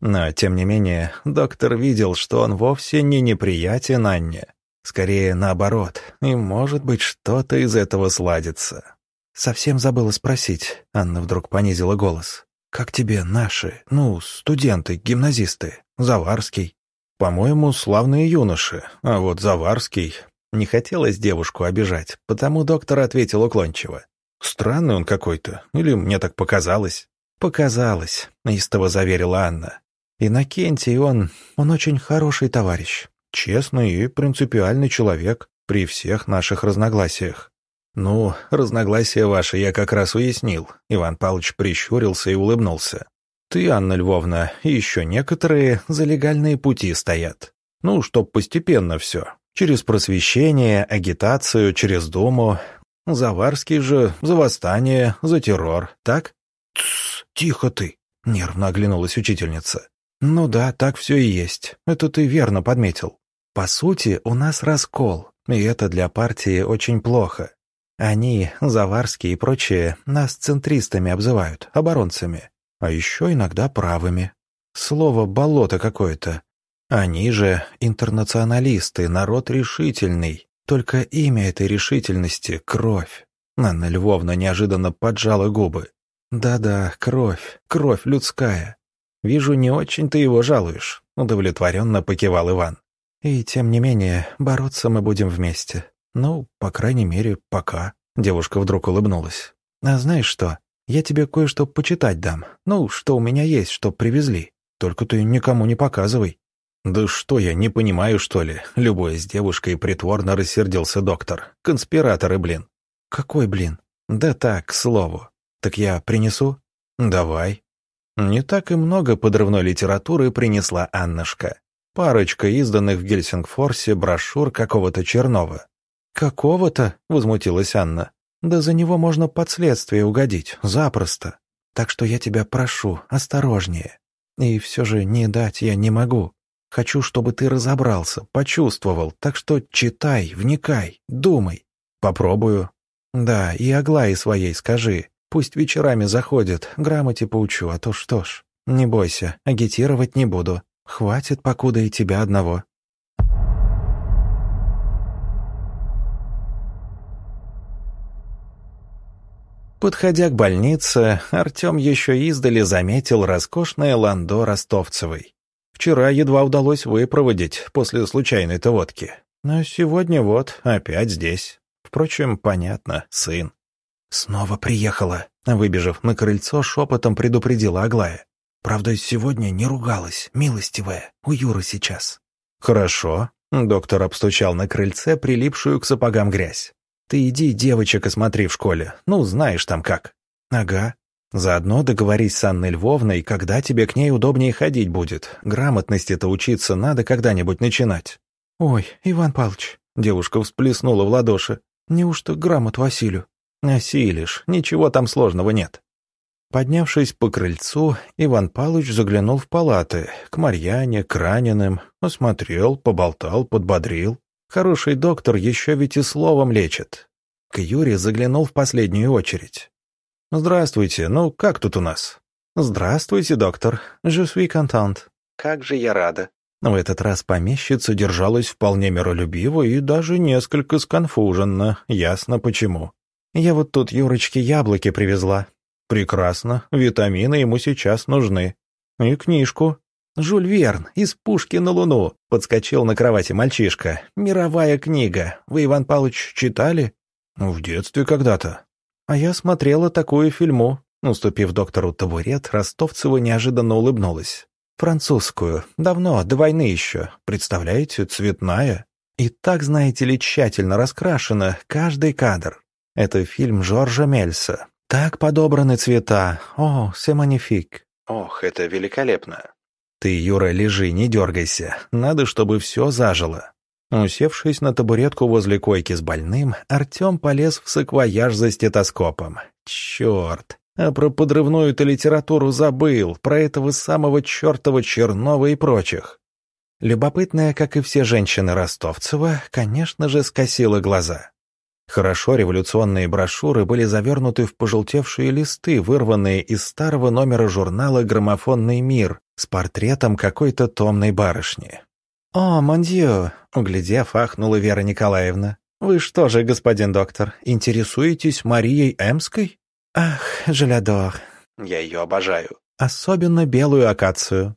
Но, тем не менее, доктор видел, что он вовсе не неприятен Анне. Скорее наоборот, и может быть что-то из этого сладится. Совсем забыла спросить, Анна вдруг понизила голос. «Как тебе наши, ну, студенты, гимназисты? Заварский?» «По-моему, славные юноши, а вот Заварский...» Не хотелось девушку обижать, потому доктор ответил уклончиво. «Странный он какой-то, или мне так показалось?» «Показалось», — истово заверила Анна. «Иннокентий, он... он очень хороший товарищ, честный и принципиальный человек при всех наших разногласиях. «Ну, разногласия ваши я как раз уяснил», — Иван Павлович прищурился и улыбнулся. «Ты, Анна Львовна, и еще некоторые за легальные пути стоят. Ну, чтоб постепенно все. Через просвещение, агитацию, через Думу. Заварский же за восстание, за террор, так?» «Тссс, тихо ты!» — нервно оглянулась учительница. «Ну да, так все и есть. Это ты верно подметил. По сути, у нас раскол, и это для партии очень плохо. Они, Заварские и прочие, нас центристами обзывают, оборонцами, а еще иногда правыми. Слово «болото» какое-то. Они же интернационалисты, народ решительный. Только имя этой решительности — кровь. Анна Львовна неожиданно поджала губы. «Да-да, кровь, кровь людская. Вижу, не очень ты его жалуешь», — удовлетворенно покивал Иван. «И тем не менее, бороться мы будем вместе. «Ну, по крайней мере, пока». Девушка вдруг улыбнулась. «А знаешь что? Я тебе кое-что почитать дам. Ну, что у меня есть, что привезли. Только ты никому не показывай». «Да что я, не понимаю, что ли?» Любой с девушкой притворно рассердился доктор. «Конспираторы, блин». «Какой, блин?» «Да так, к слову. Так я принесу?» «Давай». Не так и много подрывной литературы принесла Аннушка. Парочка изданных в Гельсингфорсе брошюр какого-то Чернова. «Какого-то?» — возмутилась Анна. «Да за него можно под следствие угодить, запросто. Так что я тебя прошу, осторожнее. И все же не дать я не могу. Хочу, чтобы ты разобрался, почувствовал, так что читай, вникай, думай. Попробую. Да, и Аглае своей скажи. Пусть вечерами заходит, грамоте поучу, а то что ж. Не бойся, агитировать не буду. Хватит, покуда и тебя одного. Подходя к больнице, Артем еще издали заметил роскошное ландо Ростовцевой. Вчера едва удалось выпроводить после случайной-то водки. Но сегодня вот, опять здесь. Впрочем, понятно, сын. «Снова приехала», — выбежав на крыльцо, шепотом предупредила Аглая. «Правда, сегодня не ругалась, милостивая, у Юры сейчас». «Хорошо», — доктор обстучал на крыльце прилипшую к сапогам грязь. Ты иди девочек осмотри в школе, ну, знаешь там как». «Ага. Заодно договорись с Анной Львовной, когда тебе к ней удобнее ходить будет. Грамотности-то учиться надо когда-нибудь начинать». «Ой, Иван Павлович», — девушка всплеснула в ладоши, «неужто грамот Василию?» «Осилишь, ничего там сложного нет». Поднявшись по крыльцу, Иван Павлович заглянул в палаты, к Марьяне, к раненым, осмотрел, поболтал, подбодрил. Хороший доктор еще ведь и словом лечит. К Юре заглянул в последнюю очередь. «Здравствуйте, ну как тут у нас?» «Здравствуйте, доктор. Je suis content. Как же я рада». В этот раз помещица держалась вполне миролюбиво и даже несколько сконфуженно, ясно почему. «Я вот тут Юрочке яблоки привезла». «Прекрасно, витамины ему сейчас нужны. И книжку. «Жюль Верн, из пушки на Луну», — подскочил на кровати мальчишка. «Мировая книга. Вы, Иван Павлович, читали?» «В детстве когда-то». «А я смотрела такую фильму». Уступив доктору табурет, Ростовцева неожиданно улыбнулась. «Французскую. Давно, до войны еще. Представляете, цветная. И так, знаете ли, тщательно раскрашена каждый кадр. Это фильм Жоржа Мельса. Так подобраны цвета. О, c'est magnifique». «Ох, это великолепно». «Ты, Юра, лежи, не дергайся. Надо, чтобы все зажило». Усевшись на табуретку возле койки с больным, Артем полез в саквояж за стетоскопом. «Черт! А про подрывную-то литературу забыл, про этого самого чертова Чернова и прочих». Любопытная, как и все женщины Ростовцева, конечно же, скосила глаза. Хорошо революционные брошюры были завернуты в пожелтевшие листы, вырванные из старого номера журнала «Граммофонный мир» с портретом какой-то томной барышни. «О, мондио, Углядев, ахнула Вера Николаевна. «Вы что же, господин доктор, интересуетесь Марией Эмской?» «Ах, Желядор, я ее обожаю. Особенно белую акацию».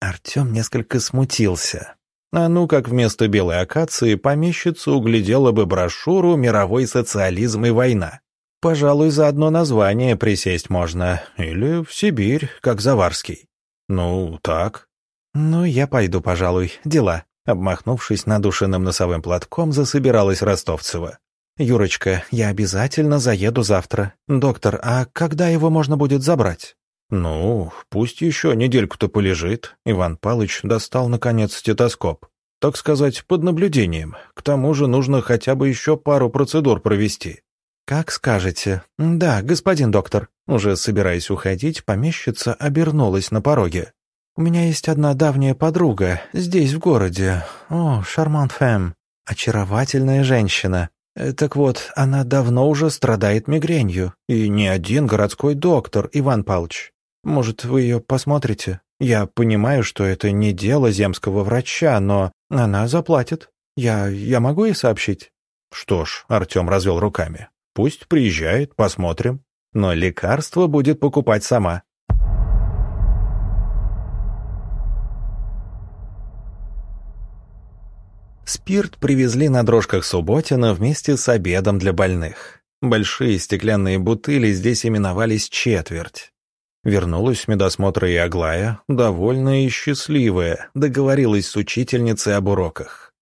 Артем несколько смутился. А ну как вместо белой акации помещица углядела бы брошюру «Мировой социализм и война». Пожалуй, за одно название присесть можно. Или в Сибирь, как Заварский. Ну, так. Ну, я пойду, пожалуй. Дела. Обмахнувшись надушенным носовым платком, засобиралась Ростовцева. «Юрочка, я обязательно заеду завтра. Доктор, а когда его можно будет забрать?» «Ну, пусть еще недельку-то полежит». Иван Палыч достал, наконец, стетоскоп. «Так сказать, под наблюдением. К тому же нужно хотя бы еще пару процедур провести». «Как скажете. Да, господин доктор». Уже собираясь уходить, помещица обернулась на пороге. «У меня есть одна давняя подруга, здесь, в городе. О, шармант фэм. Очаровательная женщина. Э, так вот, она давно уже страдает мигренью. И не один городской доктор, Иван Павлович. Может, вы ее посмотрите? Я понимаю, что это не дело земского врача, но она заплатит. Я, я могу ей сообщить?» «Что ж», — Артем развел руками, — «пусть приезжает, посмотрим. Но лекарство будет покупать сама». Спирт привезли на дрожках Субботина вместе с обедом для больных. Большие стеклянные бутыли здесь именовались «четверть». Вернулась с медосмотра и Аглая, довольная и счастливая, договорилась с учительницей об уроках.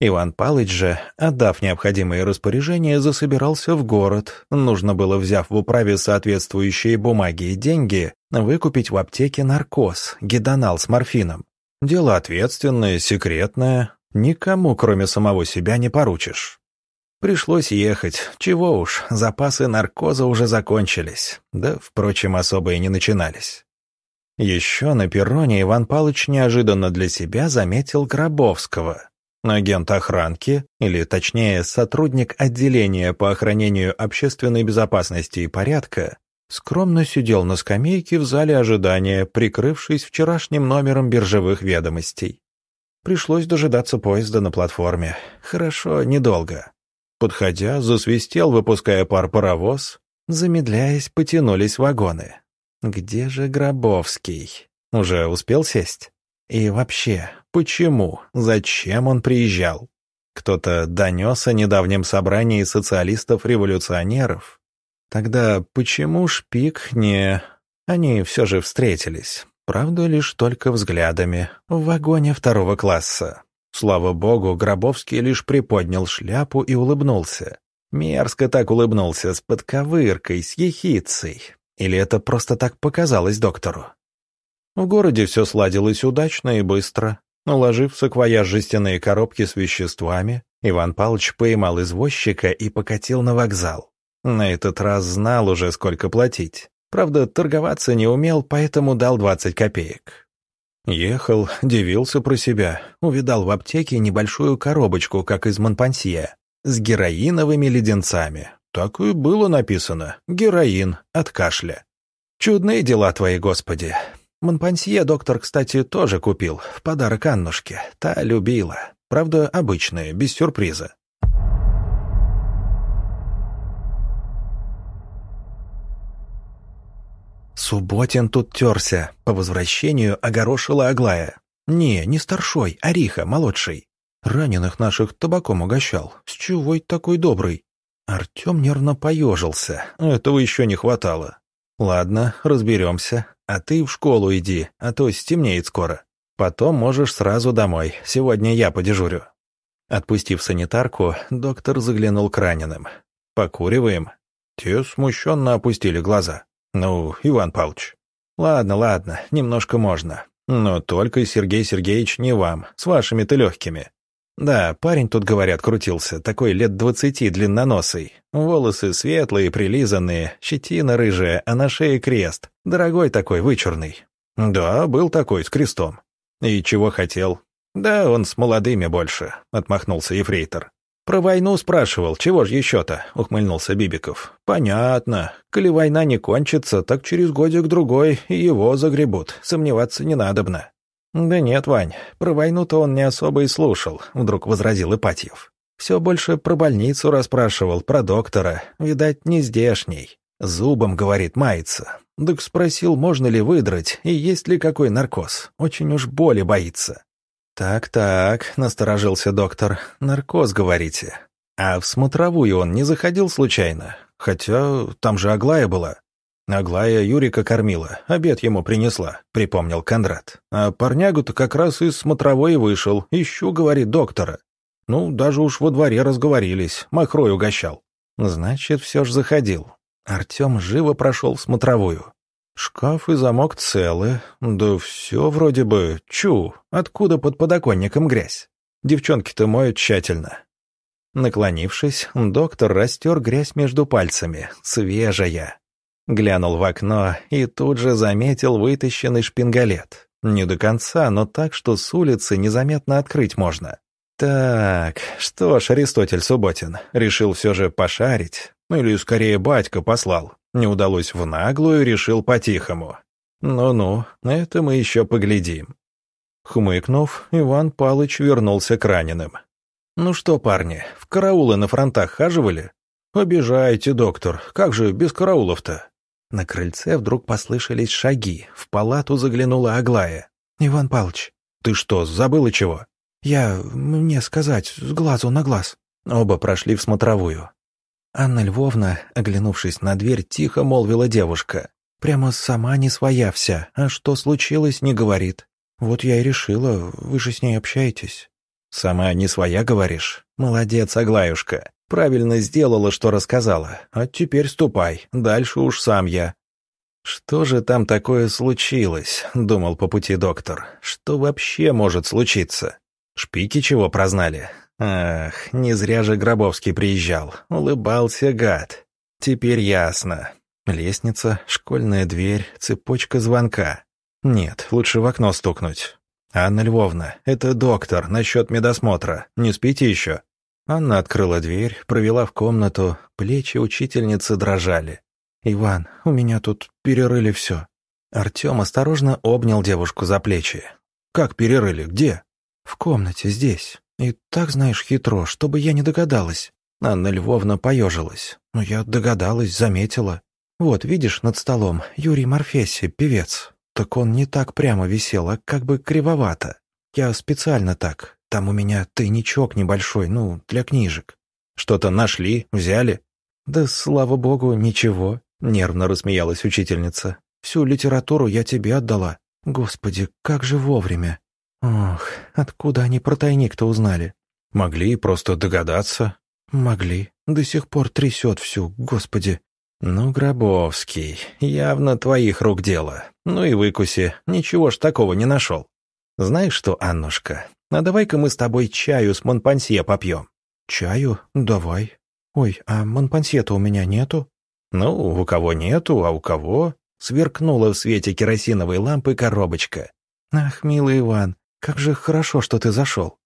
Иван Палыч же, отдав необходимые распоряжения, засобирался в город. Нужно было, взяв в управе соответствующие бумаги и деньги, выкупить в аптеке наркоз, гидонал с морфином. Дело ответственное, секретное, никому, кроме самого себя, не поручишь. Пришлось ехать. Чего уж, запасы наркоза уже закончились. Да, впрочем, особо и не начинались. Еще на перроне Иван Палыч неожиданно для себя заметил Гробовского. Агент охранки, или точнее сотрудник отделения по охранению общественной безопасности и порядка, скромно сидел на скамейке в зале ожидания, прикрывшись вчерашним номером биржевых ведомостей. Пришлось дожидаться поезда на платформе. Хорошо, недолго. Подходя, засвистел, выпуская пар паровоз. Замедляясь, потянулись вагоны. Где же Гробовский? Уже успел сесть? И вообще, почему, зачем он приезжал? Кто-то донес о недавнем собрании социалистов-революционеров? Тогда почему шпик не... Они все же встретились, правда, лишь только взглядами, в вагоне второго класса. Слава богу, Гробовский лишь приподнял шляпу и улыбнулся. Мерзко так улыбнулся, с подковыркой, с ехицей. Или это просто так показалось доктору? В городе все сладилось удачно и быстро. Уложив в саквояж жестяные коробки с веществами, Иван Павлович поймал извозчика и покатил на вокзал. На этот раз знал уже, сколько платить. Правда, торговаться не умел, поэтому дал 20 копеек. Ехал, дивился про себя, увидал в аптеке небольшую коробочку, как из Монпансье, с героиновыми леденцами. Так и было написано «Героин от кашля». Чудные дела твои, Господи. Монпансье доктор, кстати, тоже купил, в подарок Аннушке. Та любила. Правда, обычные, без сюрприза. Субботин тут терся. По возвращению огорошила Аглая. Не, не старшой, а Риха, молодший. Раненых наших табаком угощал. С чего такой добрый? Артем нервно поежился. Этого еще не хватало. Ладно, разберемся. А ты в школу иди, а то стемнеет скоро. Потом можешь сразу домой. Сегодня я подежурю. Отпустив санитарку, доктор заглянул к раненым. «Покуриваем?» Те смущенно опустили глаза. «Ну, Иван Павлович». «Ладно, ладно, немножко можно. Но только, Сергей Сергеевич, не вам, с вашими-то легкими. Да, парень тут, говорят, крутился, такой лет двадцати, длинноносый. Волосы светлые, прилизанные, щетина рыжая, а на шее крест. Дорогой такой, вычурный. Да, был такой, с крестом. И чего хотел? Да, он с молодыми больше, отмахнулся ефрейтор. «Про войну спрашивал, чего ж еще-то?» — ухмыльнулся Бибиков. «Понятно. Коли война не кончится, так через годик-другой и его загребут. Сомневаться не надобно». «Да нет, Вань, про войну-то он не особо и слушал», — вдруг возразил Ипатьев. «Все больше про больницу расспрашивал, про доктора. Видать, не здешний. Зубом, говорит, мается. Так спросил, можно ли выдрать и есть ли какой наркоз. Очень уж боли боится». «Так-так», — насторожился доктор. «Наркоз, говорите. А в смотровую он не заходил случайно? Хотя там же Аглая была». «Аглая Юрика кормила, обед ему принесла», — припомнил Кондрат. «А парнягу-то как раз из смотровой вышел. Ищу, — говорит, — доктора. Ну, даже уж во дворе разговорились, махрой угощал». «Значит, все ж заходил». Артем живо прошел в смотровую. Шкаф и замок целы, да все вроде бы чу, откуда под подоконником грязь. Девчонки-то моют тщательно. Наклонившись, доктор растер грязь между пальцами, свежая. Глянул в окно и тут же заметил вытащенный шпингалет. Не до конца, но так, что с улицы незаметно открыть можно. Так, что ж, Аристотель Субботин, решил все же пошарить. Ну или скорее батька послал. Не удалось в наглую, решил по-тихому. Ну-ну, это мы еще поглядим. Хмыкнув, Иван Палыч вернулся к раненым. «Ну что, парни, в караулы на фронтах хаживали?» «Обижаете, доктор, как же без караулов-то?» На крыльце вдруг послышались шаги. В палату заглянула Аглая. «Иван Павлович». «Ты что, забыла чего?» «Я... мне сказать, с глазу на глаз». Оба прошли в смотровую. Анна Львовна, оглянувшись на дверь, тихо молвила девушка. «Прямо сама не своя вся, а что случилось, не говорит. Вот я и решила, вы же с ней общаетесь». «Сама не своя, говоришь? Молодец, Аглаюшка. Правильно сделала, что рассказала. А теперь ступай, дальше уж сам я». «Что же там такое случилось?» — думал по пути доктор. «Что вообще может случиться? Шпики чего прознали? Ах, не зря же Гробовский приезжал. Улыбался гад. Теперь ясно. Лестница, школьная дверь, цепочка звонка. Нет, лучше в окно стукнуть. «Анна Львовна, это доктор насчет медосмотра. Не спите еще?» Анна открыла дверь, провела в комнату, плечи учительницы дрожали. «Иван, у меня тут перерыли все». Артем осторожно обнял девушку за плечи. «Как перерыли? Где?» «В комнате, здесь. И так, знаешь, хитро, чтобы я не догадалась». Анна Львовна поежилась. «Но я догадалась, заметила. Вот, видишь, над столом Юрий Морфеси, певец. Так он не так прямо висел, а как бы кривовато. Я специально так. Там у меня тайничок небольшой, ну, для книжек. Что-то нашли, взяли? Да, слава богу, ничего, нервно рассмеялась учительница. Всю литературу я тебе отдала. Господи, как же вовремя. Ох, откуда они про тайник-то узнали? Могли просто догадаться. Могли. До сих пор трясет всю, господи. Ну, Гробовский, явно твоих рук дело. Ну и выкуси, ничего ж такого не нашел. Знаешь что, Аннушка, а давай-ка мы с тобой чаю с Монпансье попьем». «Чаю? Давай. Ой, а Монпансье-то у меня нету?» «Ну, у кого нету, а у кого?» Сверкнула в свете керосиновой лампы коробочка. «Ах, милый Иван, как же хорошо, что ты зашел».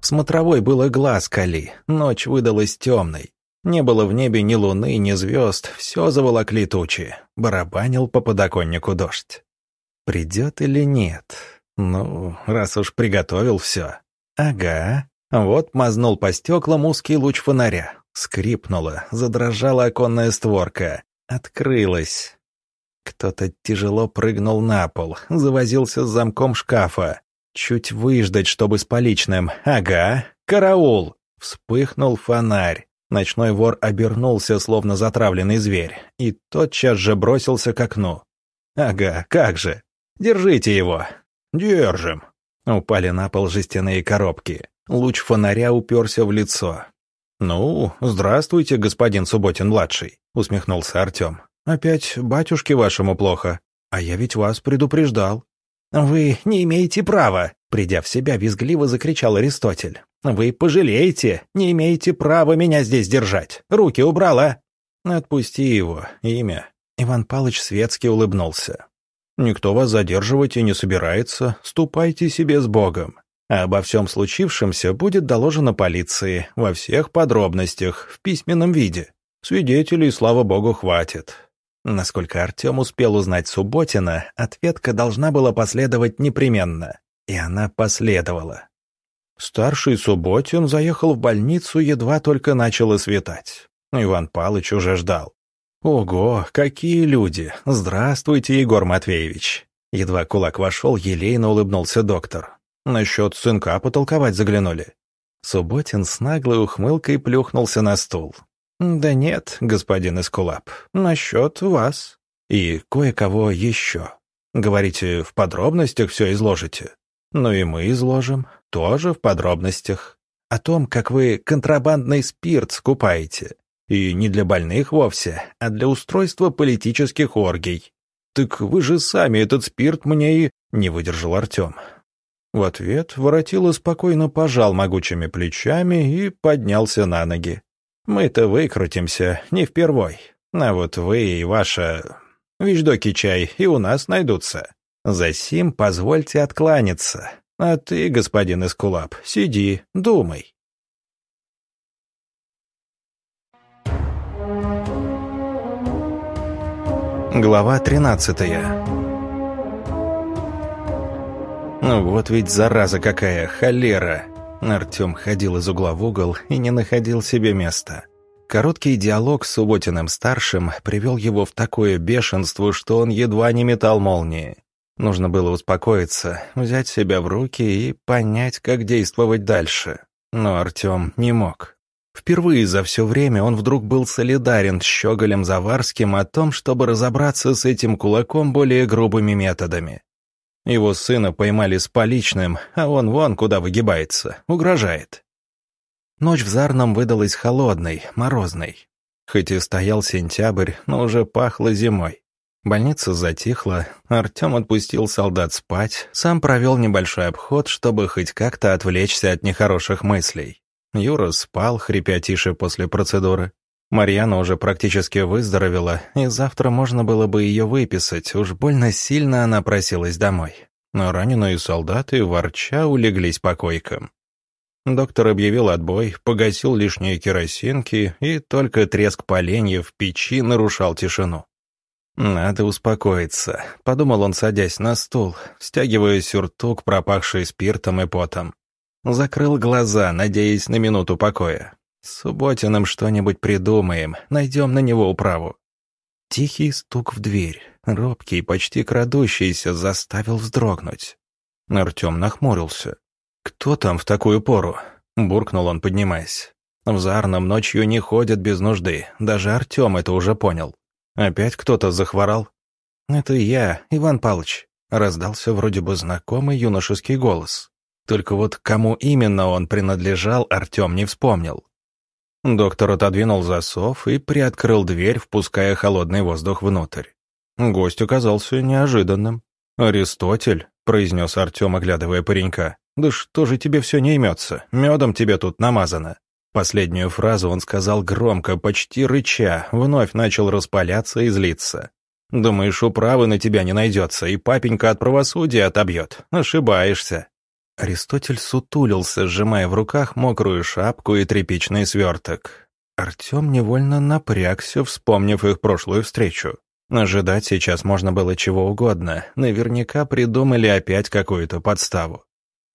В смотровой было глаз кали, ночь выдалась темной. Не было в небе ни луны, ни звезд, все заволокли тучи. Барабанил по подоконнику дождь. Придет или нет? Ну, раз уж приготовил все. Ага. Вот мазнул по стеклам узкий луч фонаря. Скрипнула, задрожала оконная створка. Открылась. Кто-то тяжело прыгнул на пол, завозился с замком шкафа. Чуть выждать, чтобы с поличным. Ага, караул! Вспыхнул фонарь. Ночной вор обернулся, словно затравленный зверь, и тотчас же бросился к окну. «Ага, как же! Держите его!» «Держим!» Упали на пол жестяные коробки. Луч фонаря уперся в лицо. «Ну, здравствуйте, господин Субботин-младший», — усмехнулся Артем. «Опять батюшке вашему плохо. А я ведь вас предупреждал». «Вы не имеете права!» Придя в себя, визгливо закричал Аристотель. «Вы пожалеете, не имеете права меня здесь держать. Руки убрала!» «Отпусти его, имя». Иван Палыч светски улыбнулся. «Никто вас задерживать и не собирается. Ступайте себе с Богом. А обо всем случившемся будет доложено полиции во всех подробностях, в письменном виде. Свидетелей, слава богу, хватит. Насколько Артем успел узнать Субботина, ответка должна была последовать непременно. И она последовала. Старший Субботин заехал в больницу, едва только начало светать. Иван Палыч уже ждал. «Ого, какие люди! Здравствуйте, Егор Матвеевич!» Едва кулак вошел, елейно улыбнулся доктор. «Насчет сынка потолковать заглянули». Субботин с наглой ухмылкой плюхнулся на стул. «Да нет, господин Эскулап, насчет вас. И кое-кого еще. Говорите, в подробностях все изложите. Ну и мы изложим, тоже в подробностях. О том, как вы контрабандный спирт скупаете. И не для больных вовсе, а для устройства политических оргий. Так вы же сами этот спирт мне и...» — не выдержал Артем. В ответ Воротило спокойно пожал могучими плечами и поднялся на ноги. «Мы-то выкрутимся, не впервой. А вот вы и ваша... Вещдоки чай и у нас найдутся. Засим позвольте откланяться. А ты, господин Эскулап, сиди, думай». Глава тринадцатая ну вот ведь зараза какая, холера. Артем ходил из угла в угол и не находил себе места. Короткий диалог с Субботиным-старшим привел его в такое бешенство, что он едва не метал молнии. Нужно было успокоиться, взять себя в руки и понять, как действовать дальше. Но Артем не мог. Впервые за все время он вдруг был солидарен с Щеголем Заварским о том, чтобы разобраться с этим кулаком более грубыми методами. Его сына поймали с поличным, а он вон куда выгибается, угрожает. Ночь в Зарном выдалась холодной, морозной. Хоть и стоял сентябрь, но уже пахло зимой. Больница затихла, Артем отпустил солдат спать, сам провел небольшой обход, чтобы хоть как-то отвлечься от нехороших мыслей. Юра спал, хрипя тише после процедуры. Марьяна уже практически выздоровела, и завтра можно было бы ее выписать, уж больно сильно она просилась домой. Но раненые солдаты, ворча, улеглись по койкам. Доктор объявил отбой, погасил лишние керосинки, и только треск поленьев в печи нарушал тишину. «Надо успокоиться», — подумал он, садясь на стул, стягивая сюртук, пропахший спиртом и потом. Закрыл глаза, надеясь на минуту покоя. С Субботиным что-нибудь придумаем, найдем на него управу. Тихий стук в дверь, робкий, почти крадущийся, заставил вздрогнуть. Артем нахмурился. «Кто там в такую пору?» — буркнул он, поднимаясь. «В Зарном ночью не ходят без нужды, даже Артем это уже понял. Опять кто-то захворал?» «Это я, Иван Павлович», — раздался вроде бы знакомый юношеский голос. Только вот кому именно он принадлежал, Артем не вспомнил. Доктор отодвинул засов и приоткрыл дверь, впуская холодный воздух внутрь. Гость оказался неожиданным. «Аристотель», — произнес Артем, оглядывая паренька, — «да что же тебе все не имется? Медом тебе тут намазано». Последнюю фразу он сказал громко, почти рыча, вновь начал распаляться и злиться. «Думаешь, управы на тебя не найдется, и папенька от правосудия отобьет? Ошибаешься. Аристотель сутулился, сжимая в руках мокрую шапку и тряпичный сверток. Артем невольно напрягся, вспомнив их прошлую встречу. Ожидать сейчас можно было чего угодно. Наверняка придумали опять какую-то подставу.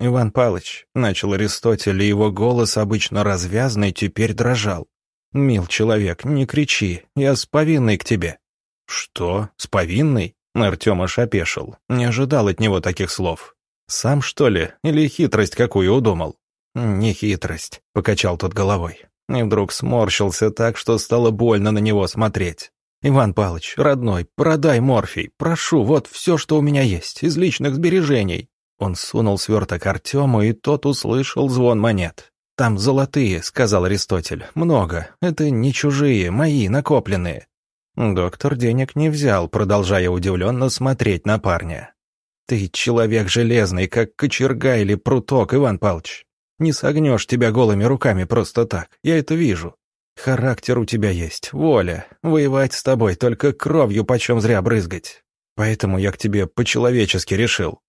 «Иван Палыч», — начал Аристотель, и его голос, обычно развязный, теперь дрожал. «Мил человек, не кричи, я с повинной к тебе». «Что? С повинной?» Артем аж опешил. Не ожидал от него таких слов. «Сам, что ли? Или хитрость какую удумал?» «Не хитрость», — покачал тот головой. И вдруг сморщился так, что стало больно на него смотреть. «Иван Павлович, родной, продай морфий. Прошу, вот все, что у меня есть, из личных сбережений». Он сунул сверток Артему, и тот услышал звон монет. «Там золотые», — сказал Аристотель. «Много. Это не чужие, мои, накопленные». Доктор денег не взял, продолжая удивленно смотреть на парня. Ты человек железный, как кочерга или пруток, Иван Павлович. Не согнешь тебя голыми руками просто так, я это вижу. Характер у тебя есть, воля. Воевать с тобой, только кровью почем зря брызгать. Поэтому я к тебе по-человечески решил».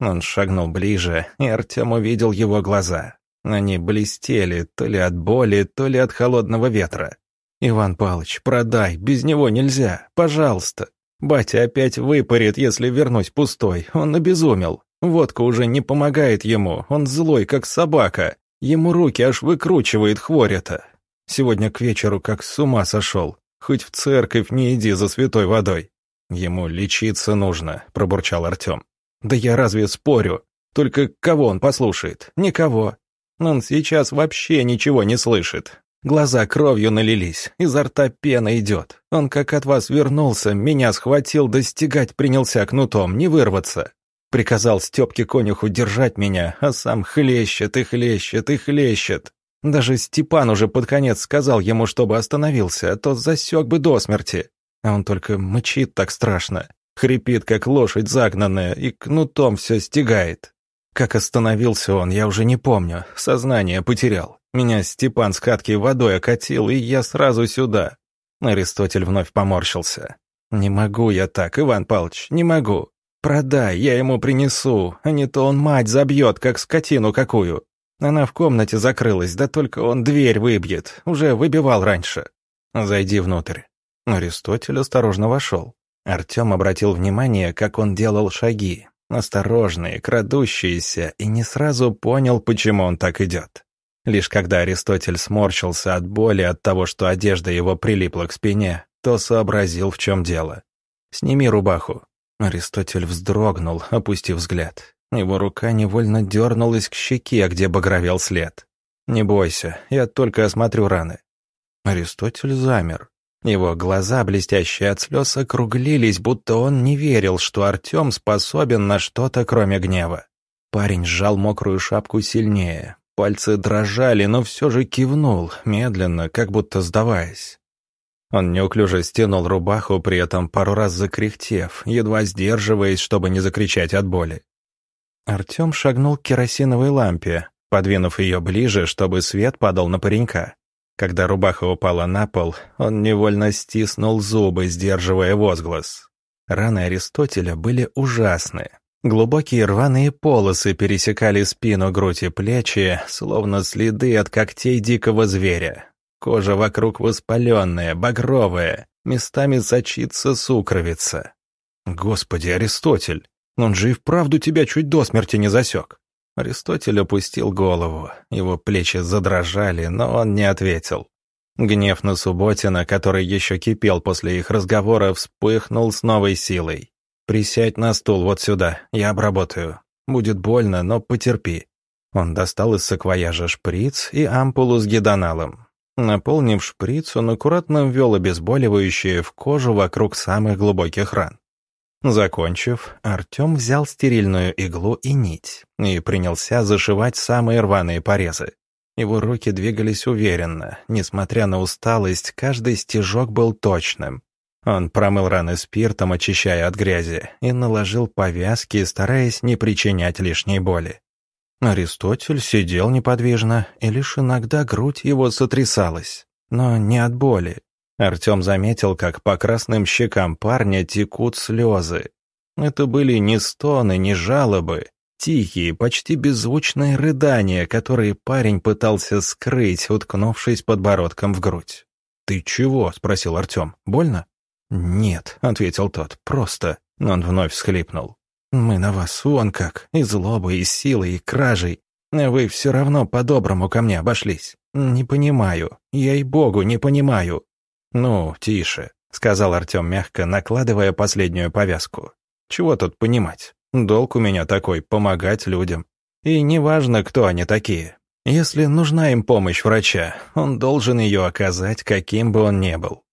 Он шагнул ближе, и Артем увидел его глаза. Они блестели то ли от боли, то ли от холодного ветра. «Иван Павлович, продай, без него нельзя, пожалуйста. Батя опять выпарит, если вернусь пустой, он обезумел. Водка уже не помогает ему, он злой, как собака. Ему руки аж выкручивает хворя-то. Сегодня к вечеру как с ума сошел. Хоть в церковь не иди за святой водой. Ему лечиться нужно, пробурчал Артем. Да я разве спорю? Только кого он послушает? Никого. Он сейчас вообще ничего не слышит. Глаза кровью налились, изо рта пена идет. Он как от вас вернулся, меня схватил, достигать принялся кнутом, не вырваться. Приказал Степке конюху держать меня, а сам хлещет и хлещет и хлещет. Даже Степан уже под конец сказал ему, чтобы остановился, а то засек бы до смерти. А он только мычит так страшно, хрипит, как лошадь загнанная, и кнутом все стегает. Как остановился он, я уже не помню, сознание потерял. Меня Степан с катки водой окатил, и я сразу сюда. Аристотель вновь поморщился. «Не могу я так, Иван Павлович, не могу. Продай, я ему принесу, а не то он мать забьет, как скотину какую. Она в комнате закрылась, да только он дверь выбьет, уже выбивал раньше. Зайди внутрь». Аристотель осторожно вошел. Артем обратил внимание, как он делал шаги, осторожные, крадущиеся, и не сразу понял, почему он так идет. Лишь когда Аристотель сморщился от боли от того, что одежда его прилипла к спине, то сообразил, в чем дело. «Сними рубаху». Аристотель вздрогнул, опустив взгляд. Его рука невольно дернулась к щеке, где багровел след. «Не бойся, я только осмотрю раны». Аристотель замер. Его глаза, блестящие от слез, округлились, будто он не верил, что Артем способен на что-то, кроме гнева. Парень сжал мокрую шапку сильнее, Пальцы дрожали, но все же кивнул, медленно, как будто сдаваясь. Он неуклюже стянул рубаху, при этом пару раз закряхтев, едва сдерживаясь, чтобы не закричать от боли. Артем шагнул к керосиновой лампе, подвинув ее ближе, чтобы свет падал на паренька. Когда рубаха упала на пол, он невольно стиснул зубы, сдерживая возглас. Раны Аристотеля были ужасны, Глубокие рваные полосы пересекали спину, грудь и плечи, словно следы от когтей дикого зверя. Кожа вокруг воспаленная, багровая, местами сочится сукровица. «Господи, Аристотель, он же и вправду тебя чуть до смерти не засек». Аристотель опустил голову, его плечи задрожали, но он не ответил. Гнев на Субботина, который еще кипел после их разговора, вспыхнул с новой силой. «Присядь на стул вот сюда, я обработаю. Будет больно, но потерпи». Он достал из саквояжа шприц и ампулу с гидоналом. Наполнив шприц, он аккуратно ввел обезболивающее в кожу вокруг самых глубоких ран. Закончив, Артем взял стерильную иглу и нить и принялся зашивать самые рваные порезы. Его руки двигались уверенно, несмотря на усталость, каждый стежок был точным, он промыл раны спиртом, очищая от грязи, и наложил повязки, стараясь не причинять лишней боли. Аристотель сидел неподвижно, и лишь иногда грудь его сотрясалась, но не от боли. Артем заметил, как по красным щекам парня текут слезы. Это были не стоны, не жалобы, тихие, почти беззвучные рыдания, которые парень пытался скрыть, уткнувшись подбородком в грудь. «Ты чего?» — спросил Артем. «Больно?» «Нет», — ответил тот, — «просто». Он вновь всхлипнул. «Мы на вас вон как, и злобой, и силой, и кражей. Вы все равно по-доброму ко мне обошлись. Не понимаю, ей-богу, не понимаю». «Ну, тише», — сказал Артем мягко, накладывая последнюю повязку. «Чего тут понимать? Долг у меня такой — помогать людям. И неважно, кто они такие. Если нужна им помощь врача, он должен ее оказать, каким бы он ни был.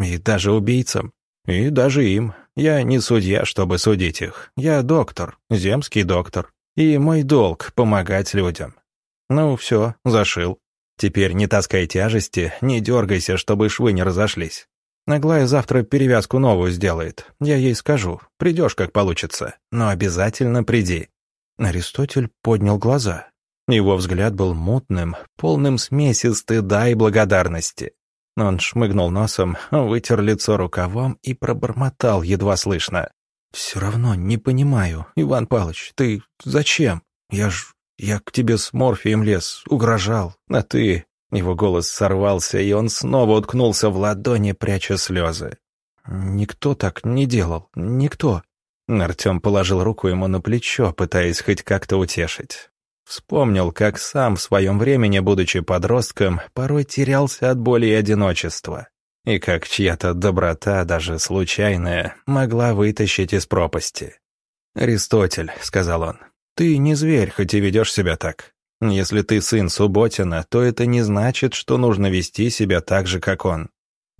И даже убийцам. И даже им. Я не судья, чтобы судить их. Я доктор, земский доктор. И мой долг — помогать людям. Ну, все, зашил. Теперь не таскай тяжести, не дергайся, чтобы швы не разошлись. Наглая завтра перевязку новую сделает. Я ей скажу. Придешь, как получится. Но обязательно приди». Аристотель поднял глаза. Его взгляд был мутным, полным смеси стыда и благодарности. Он шмыгнул носом, вытер лицо рукавом и пробормотал едва слышно. «Все равно не понимаю, Иван Павлович, ты зачем? Я ж... я к тебе с морфием лез, угрожал, а ты... Его голос сорвался, и он снова уткнулся в ладони, пряча слезы. «Никто так не делал. Никто». Артем положил руку ему на плечо, пытаясь хоть как-то утешить. Вспомнил, как сам в своем времени, будучи подростком, порой терялся от боли и одиночества. И как чья-то доброта, даже случайная, могла вытащить из пропасти. «Аристотель», — сказал он, — «ты не зверь, хоть и ведешь себя так. Если ты сын Субботина, то это не значит, что нужно вести себя так же, как он.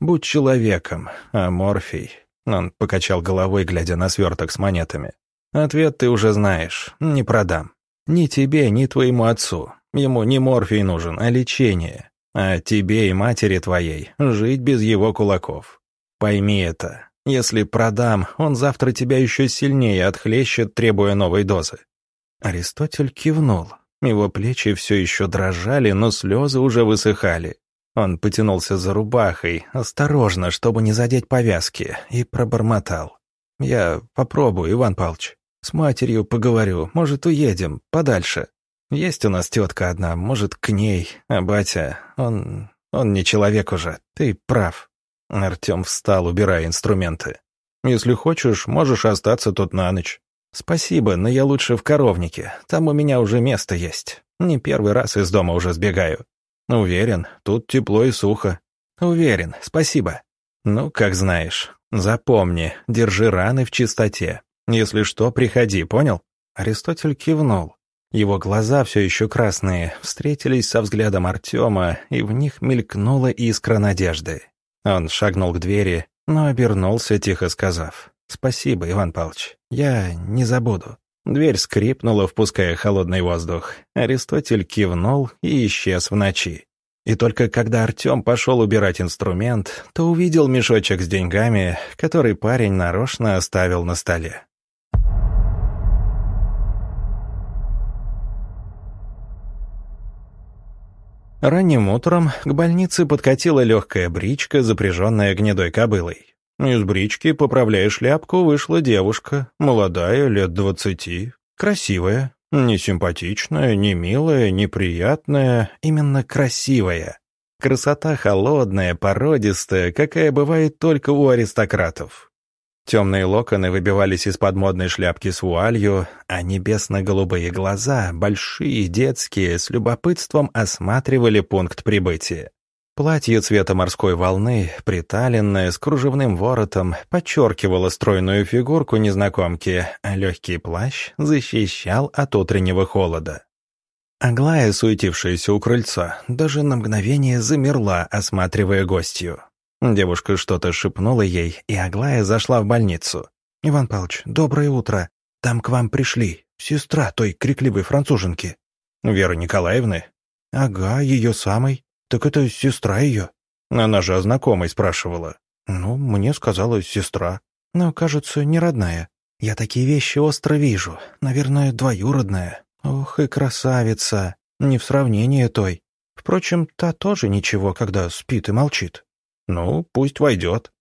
Будь человеком, а Морфий...» Он покачал головой, глядя на сверток с монетами. «Ответ ты уже знаешь. Не продам. Ни тебе, ни твоему отцу. Ему не морфий нужен, а лечение. А тебе и матери твоей жить без его кулаков. Пойми это. Если продам, он завтра тебя еще сильнее отхлещет, требуя новой дозы». Аристотель кивнул. Его плечи все еще дрожали, но слезы уже высыхали. Он потянулся за рубахой, осторожно, чтобы не задеть повязки, и пробормотал. «Я попробую, Иван Павлович. С матерью поговорю, может, уедем, подальше. Есть у нас тетка одна, может, к ней, а батя, он... он не человек уже, ты прав». Артем встал, убирая инструменты. «Если хочешь, можешь остаться тут на ночь. «Спасибо, но я лучше в коровнике. Там у меня уже место есть. Не первый раз из дома уже сбегаю. Уверен, тут тепло и сухо. Уверен, спасибо. Ну, как знаешь. Запомни, держи раны в чистоте. Если что, приходи, понял?» Аристотель кивнул. Его глаза, все еще красные, встретились со взглядом Артема, и в них мелькнула искра надежды. Он шагнул к двери, но обернулся, тихо сказав. «Спасибо, Иван Павлович. Я не забуду». Дверь скрипнула, впуская холодный воздух. Аристотель кивнул и исчез в ночи. И только когда Артем пошел убирать инструмент, то увидел мешочек с деньгами, который парень нарочно оставил на столе. Ранним утром к больнице подкатила легкая бричка, запряженная гнедой кобылой. Из брички, поправляя шляпку, вышла девушка, молодая, лет двадцати, красивая, не симпатичная, не милая, неприятная, именно красивая. Красота холодная, породистая, какая бывает только у аристократов. Темные локоны выбивались из-под модной шляпки с вуалью, а небесно-голубые глаза, большие, детские, с любопытством осматривали пункт прибытия. Платье цвета морской волны, приталенное, с кружевным воротом, подчеркивало стройную фигурку незнакомки, а легкий плащ защищал от утреннего холода. Аглая, суетившаяся у крыльца, даже на мгновение замерла, осматривая гостью. Девушка что-то шепнула ей, и Аглая зашла в больницу. «Иван Павлович, доброе утро. Там к вам пришли. Сестра той крикливой француженки». «Вера Николаевны?» «Ага, ее самой. «Так это сестра ее?» Она же о знакомой спрашивала. «Ну, мне сказала сестра. Но, кажется, не родная. Я такие вещи остро вижу. Наверное, двоюродная. Ох и красавица. Не в сравнении той. Впрочем, та тоже ничего, когда спит и молчит. Ну, пусть войдет».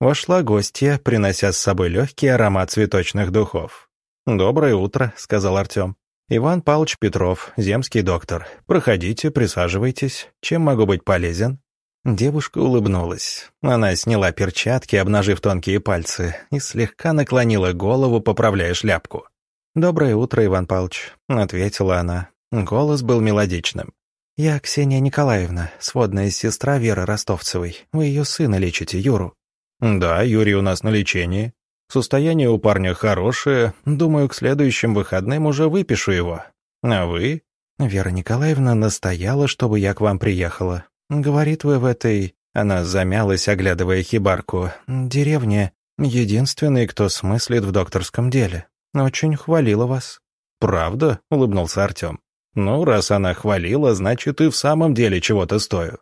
Вошла гостья, принося с собой легкий аромат цветочных духов. «Доброе утро», — сказал Артем. «Иван Павлович Петров, земский доктор. Проходите, присаживайтесь. Чем могу быть полезен?» Девушка улыбнулась. Она сняла перчатки, обнажив тонкие пальцы, и слегка наклонила голову, поправляя шляпку. «Доброе утро, Иван Павлович», — ответила она. Голос был мелодичным. «Я Ксения Николаевна, сводная сестра Веры Ростовцевой. Вы ее сына лечите, Юру». «Да, Юрий у нас на лечении», Состояние у парня хорошее, думаю, к следующим выходным уже выпишу его. А вы?» Вера Николаевна настояла, чтобы я к вам приехала. Говорит, вы в этой... Она замялась, оглядывая хибарку. «Деревня. Единственный, кто смыслит в докторском деле. Очень хвалила вас». «Правда?» — улыбнулся Артем. «Ну, раз она хвалила, значит, и в самом деле чего-то стою.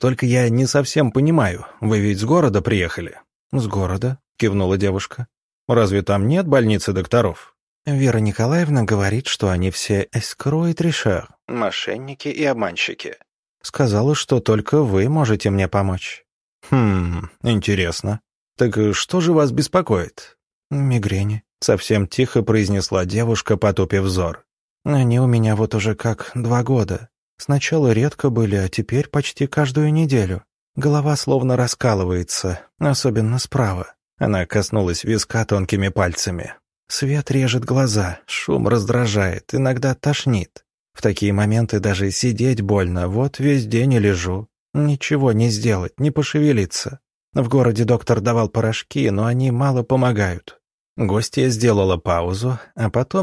Только я не совсем понимаю, вы ведь с города приехали?» «С города», — кивнула девушка. «Разве там нет больницы докторов?» Вера Николаевна говорит, что они все эскро и трешер, мошенники и обманщики. Сказала, что только вы можете мне помочь. Хм, интересно. Так что же вас беспокоит? Мигрени. Совсем тихо произнесла девушка, потупив взор. Они у меня вот уже как два года. Сначала редко были, а теперь почти каждую неделю. Голова словно раскалывается, особенно справа. Она коснулась виска тонкими пальцами. Свет режет глаза, шум раздражает, иногда тошнит. В такие моменты даже сидеть больно, вот весь день и лежу. Ничего не сделать, не пошевелиться. В городе доктор давал порошки, но они мало помогают. Гостья сделала паузу, а потом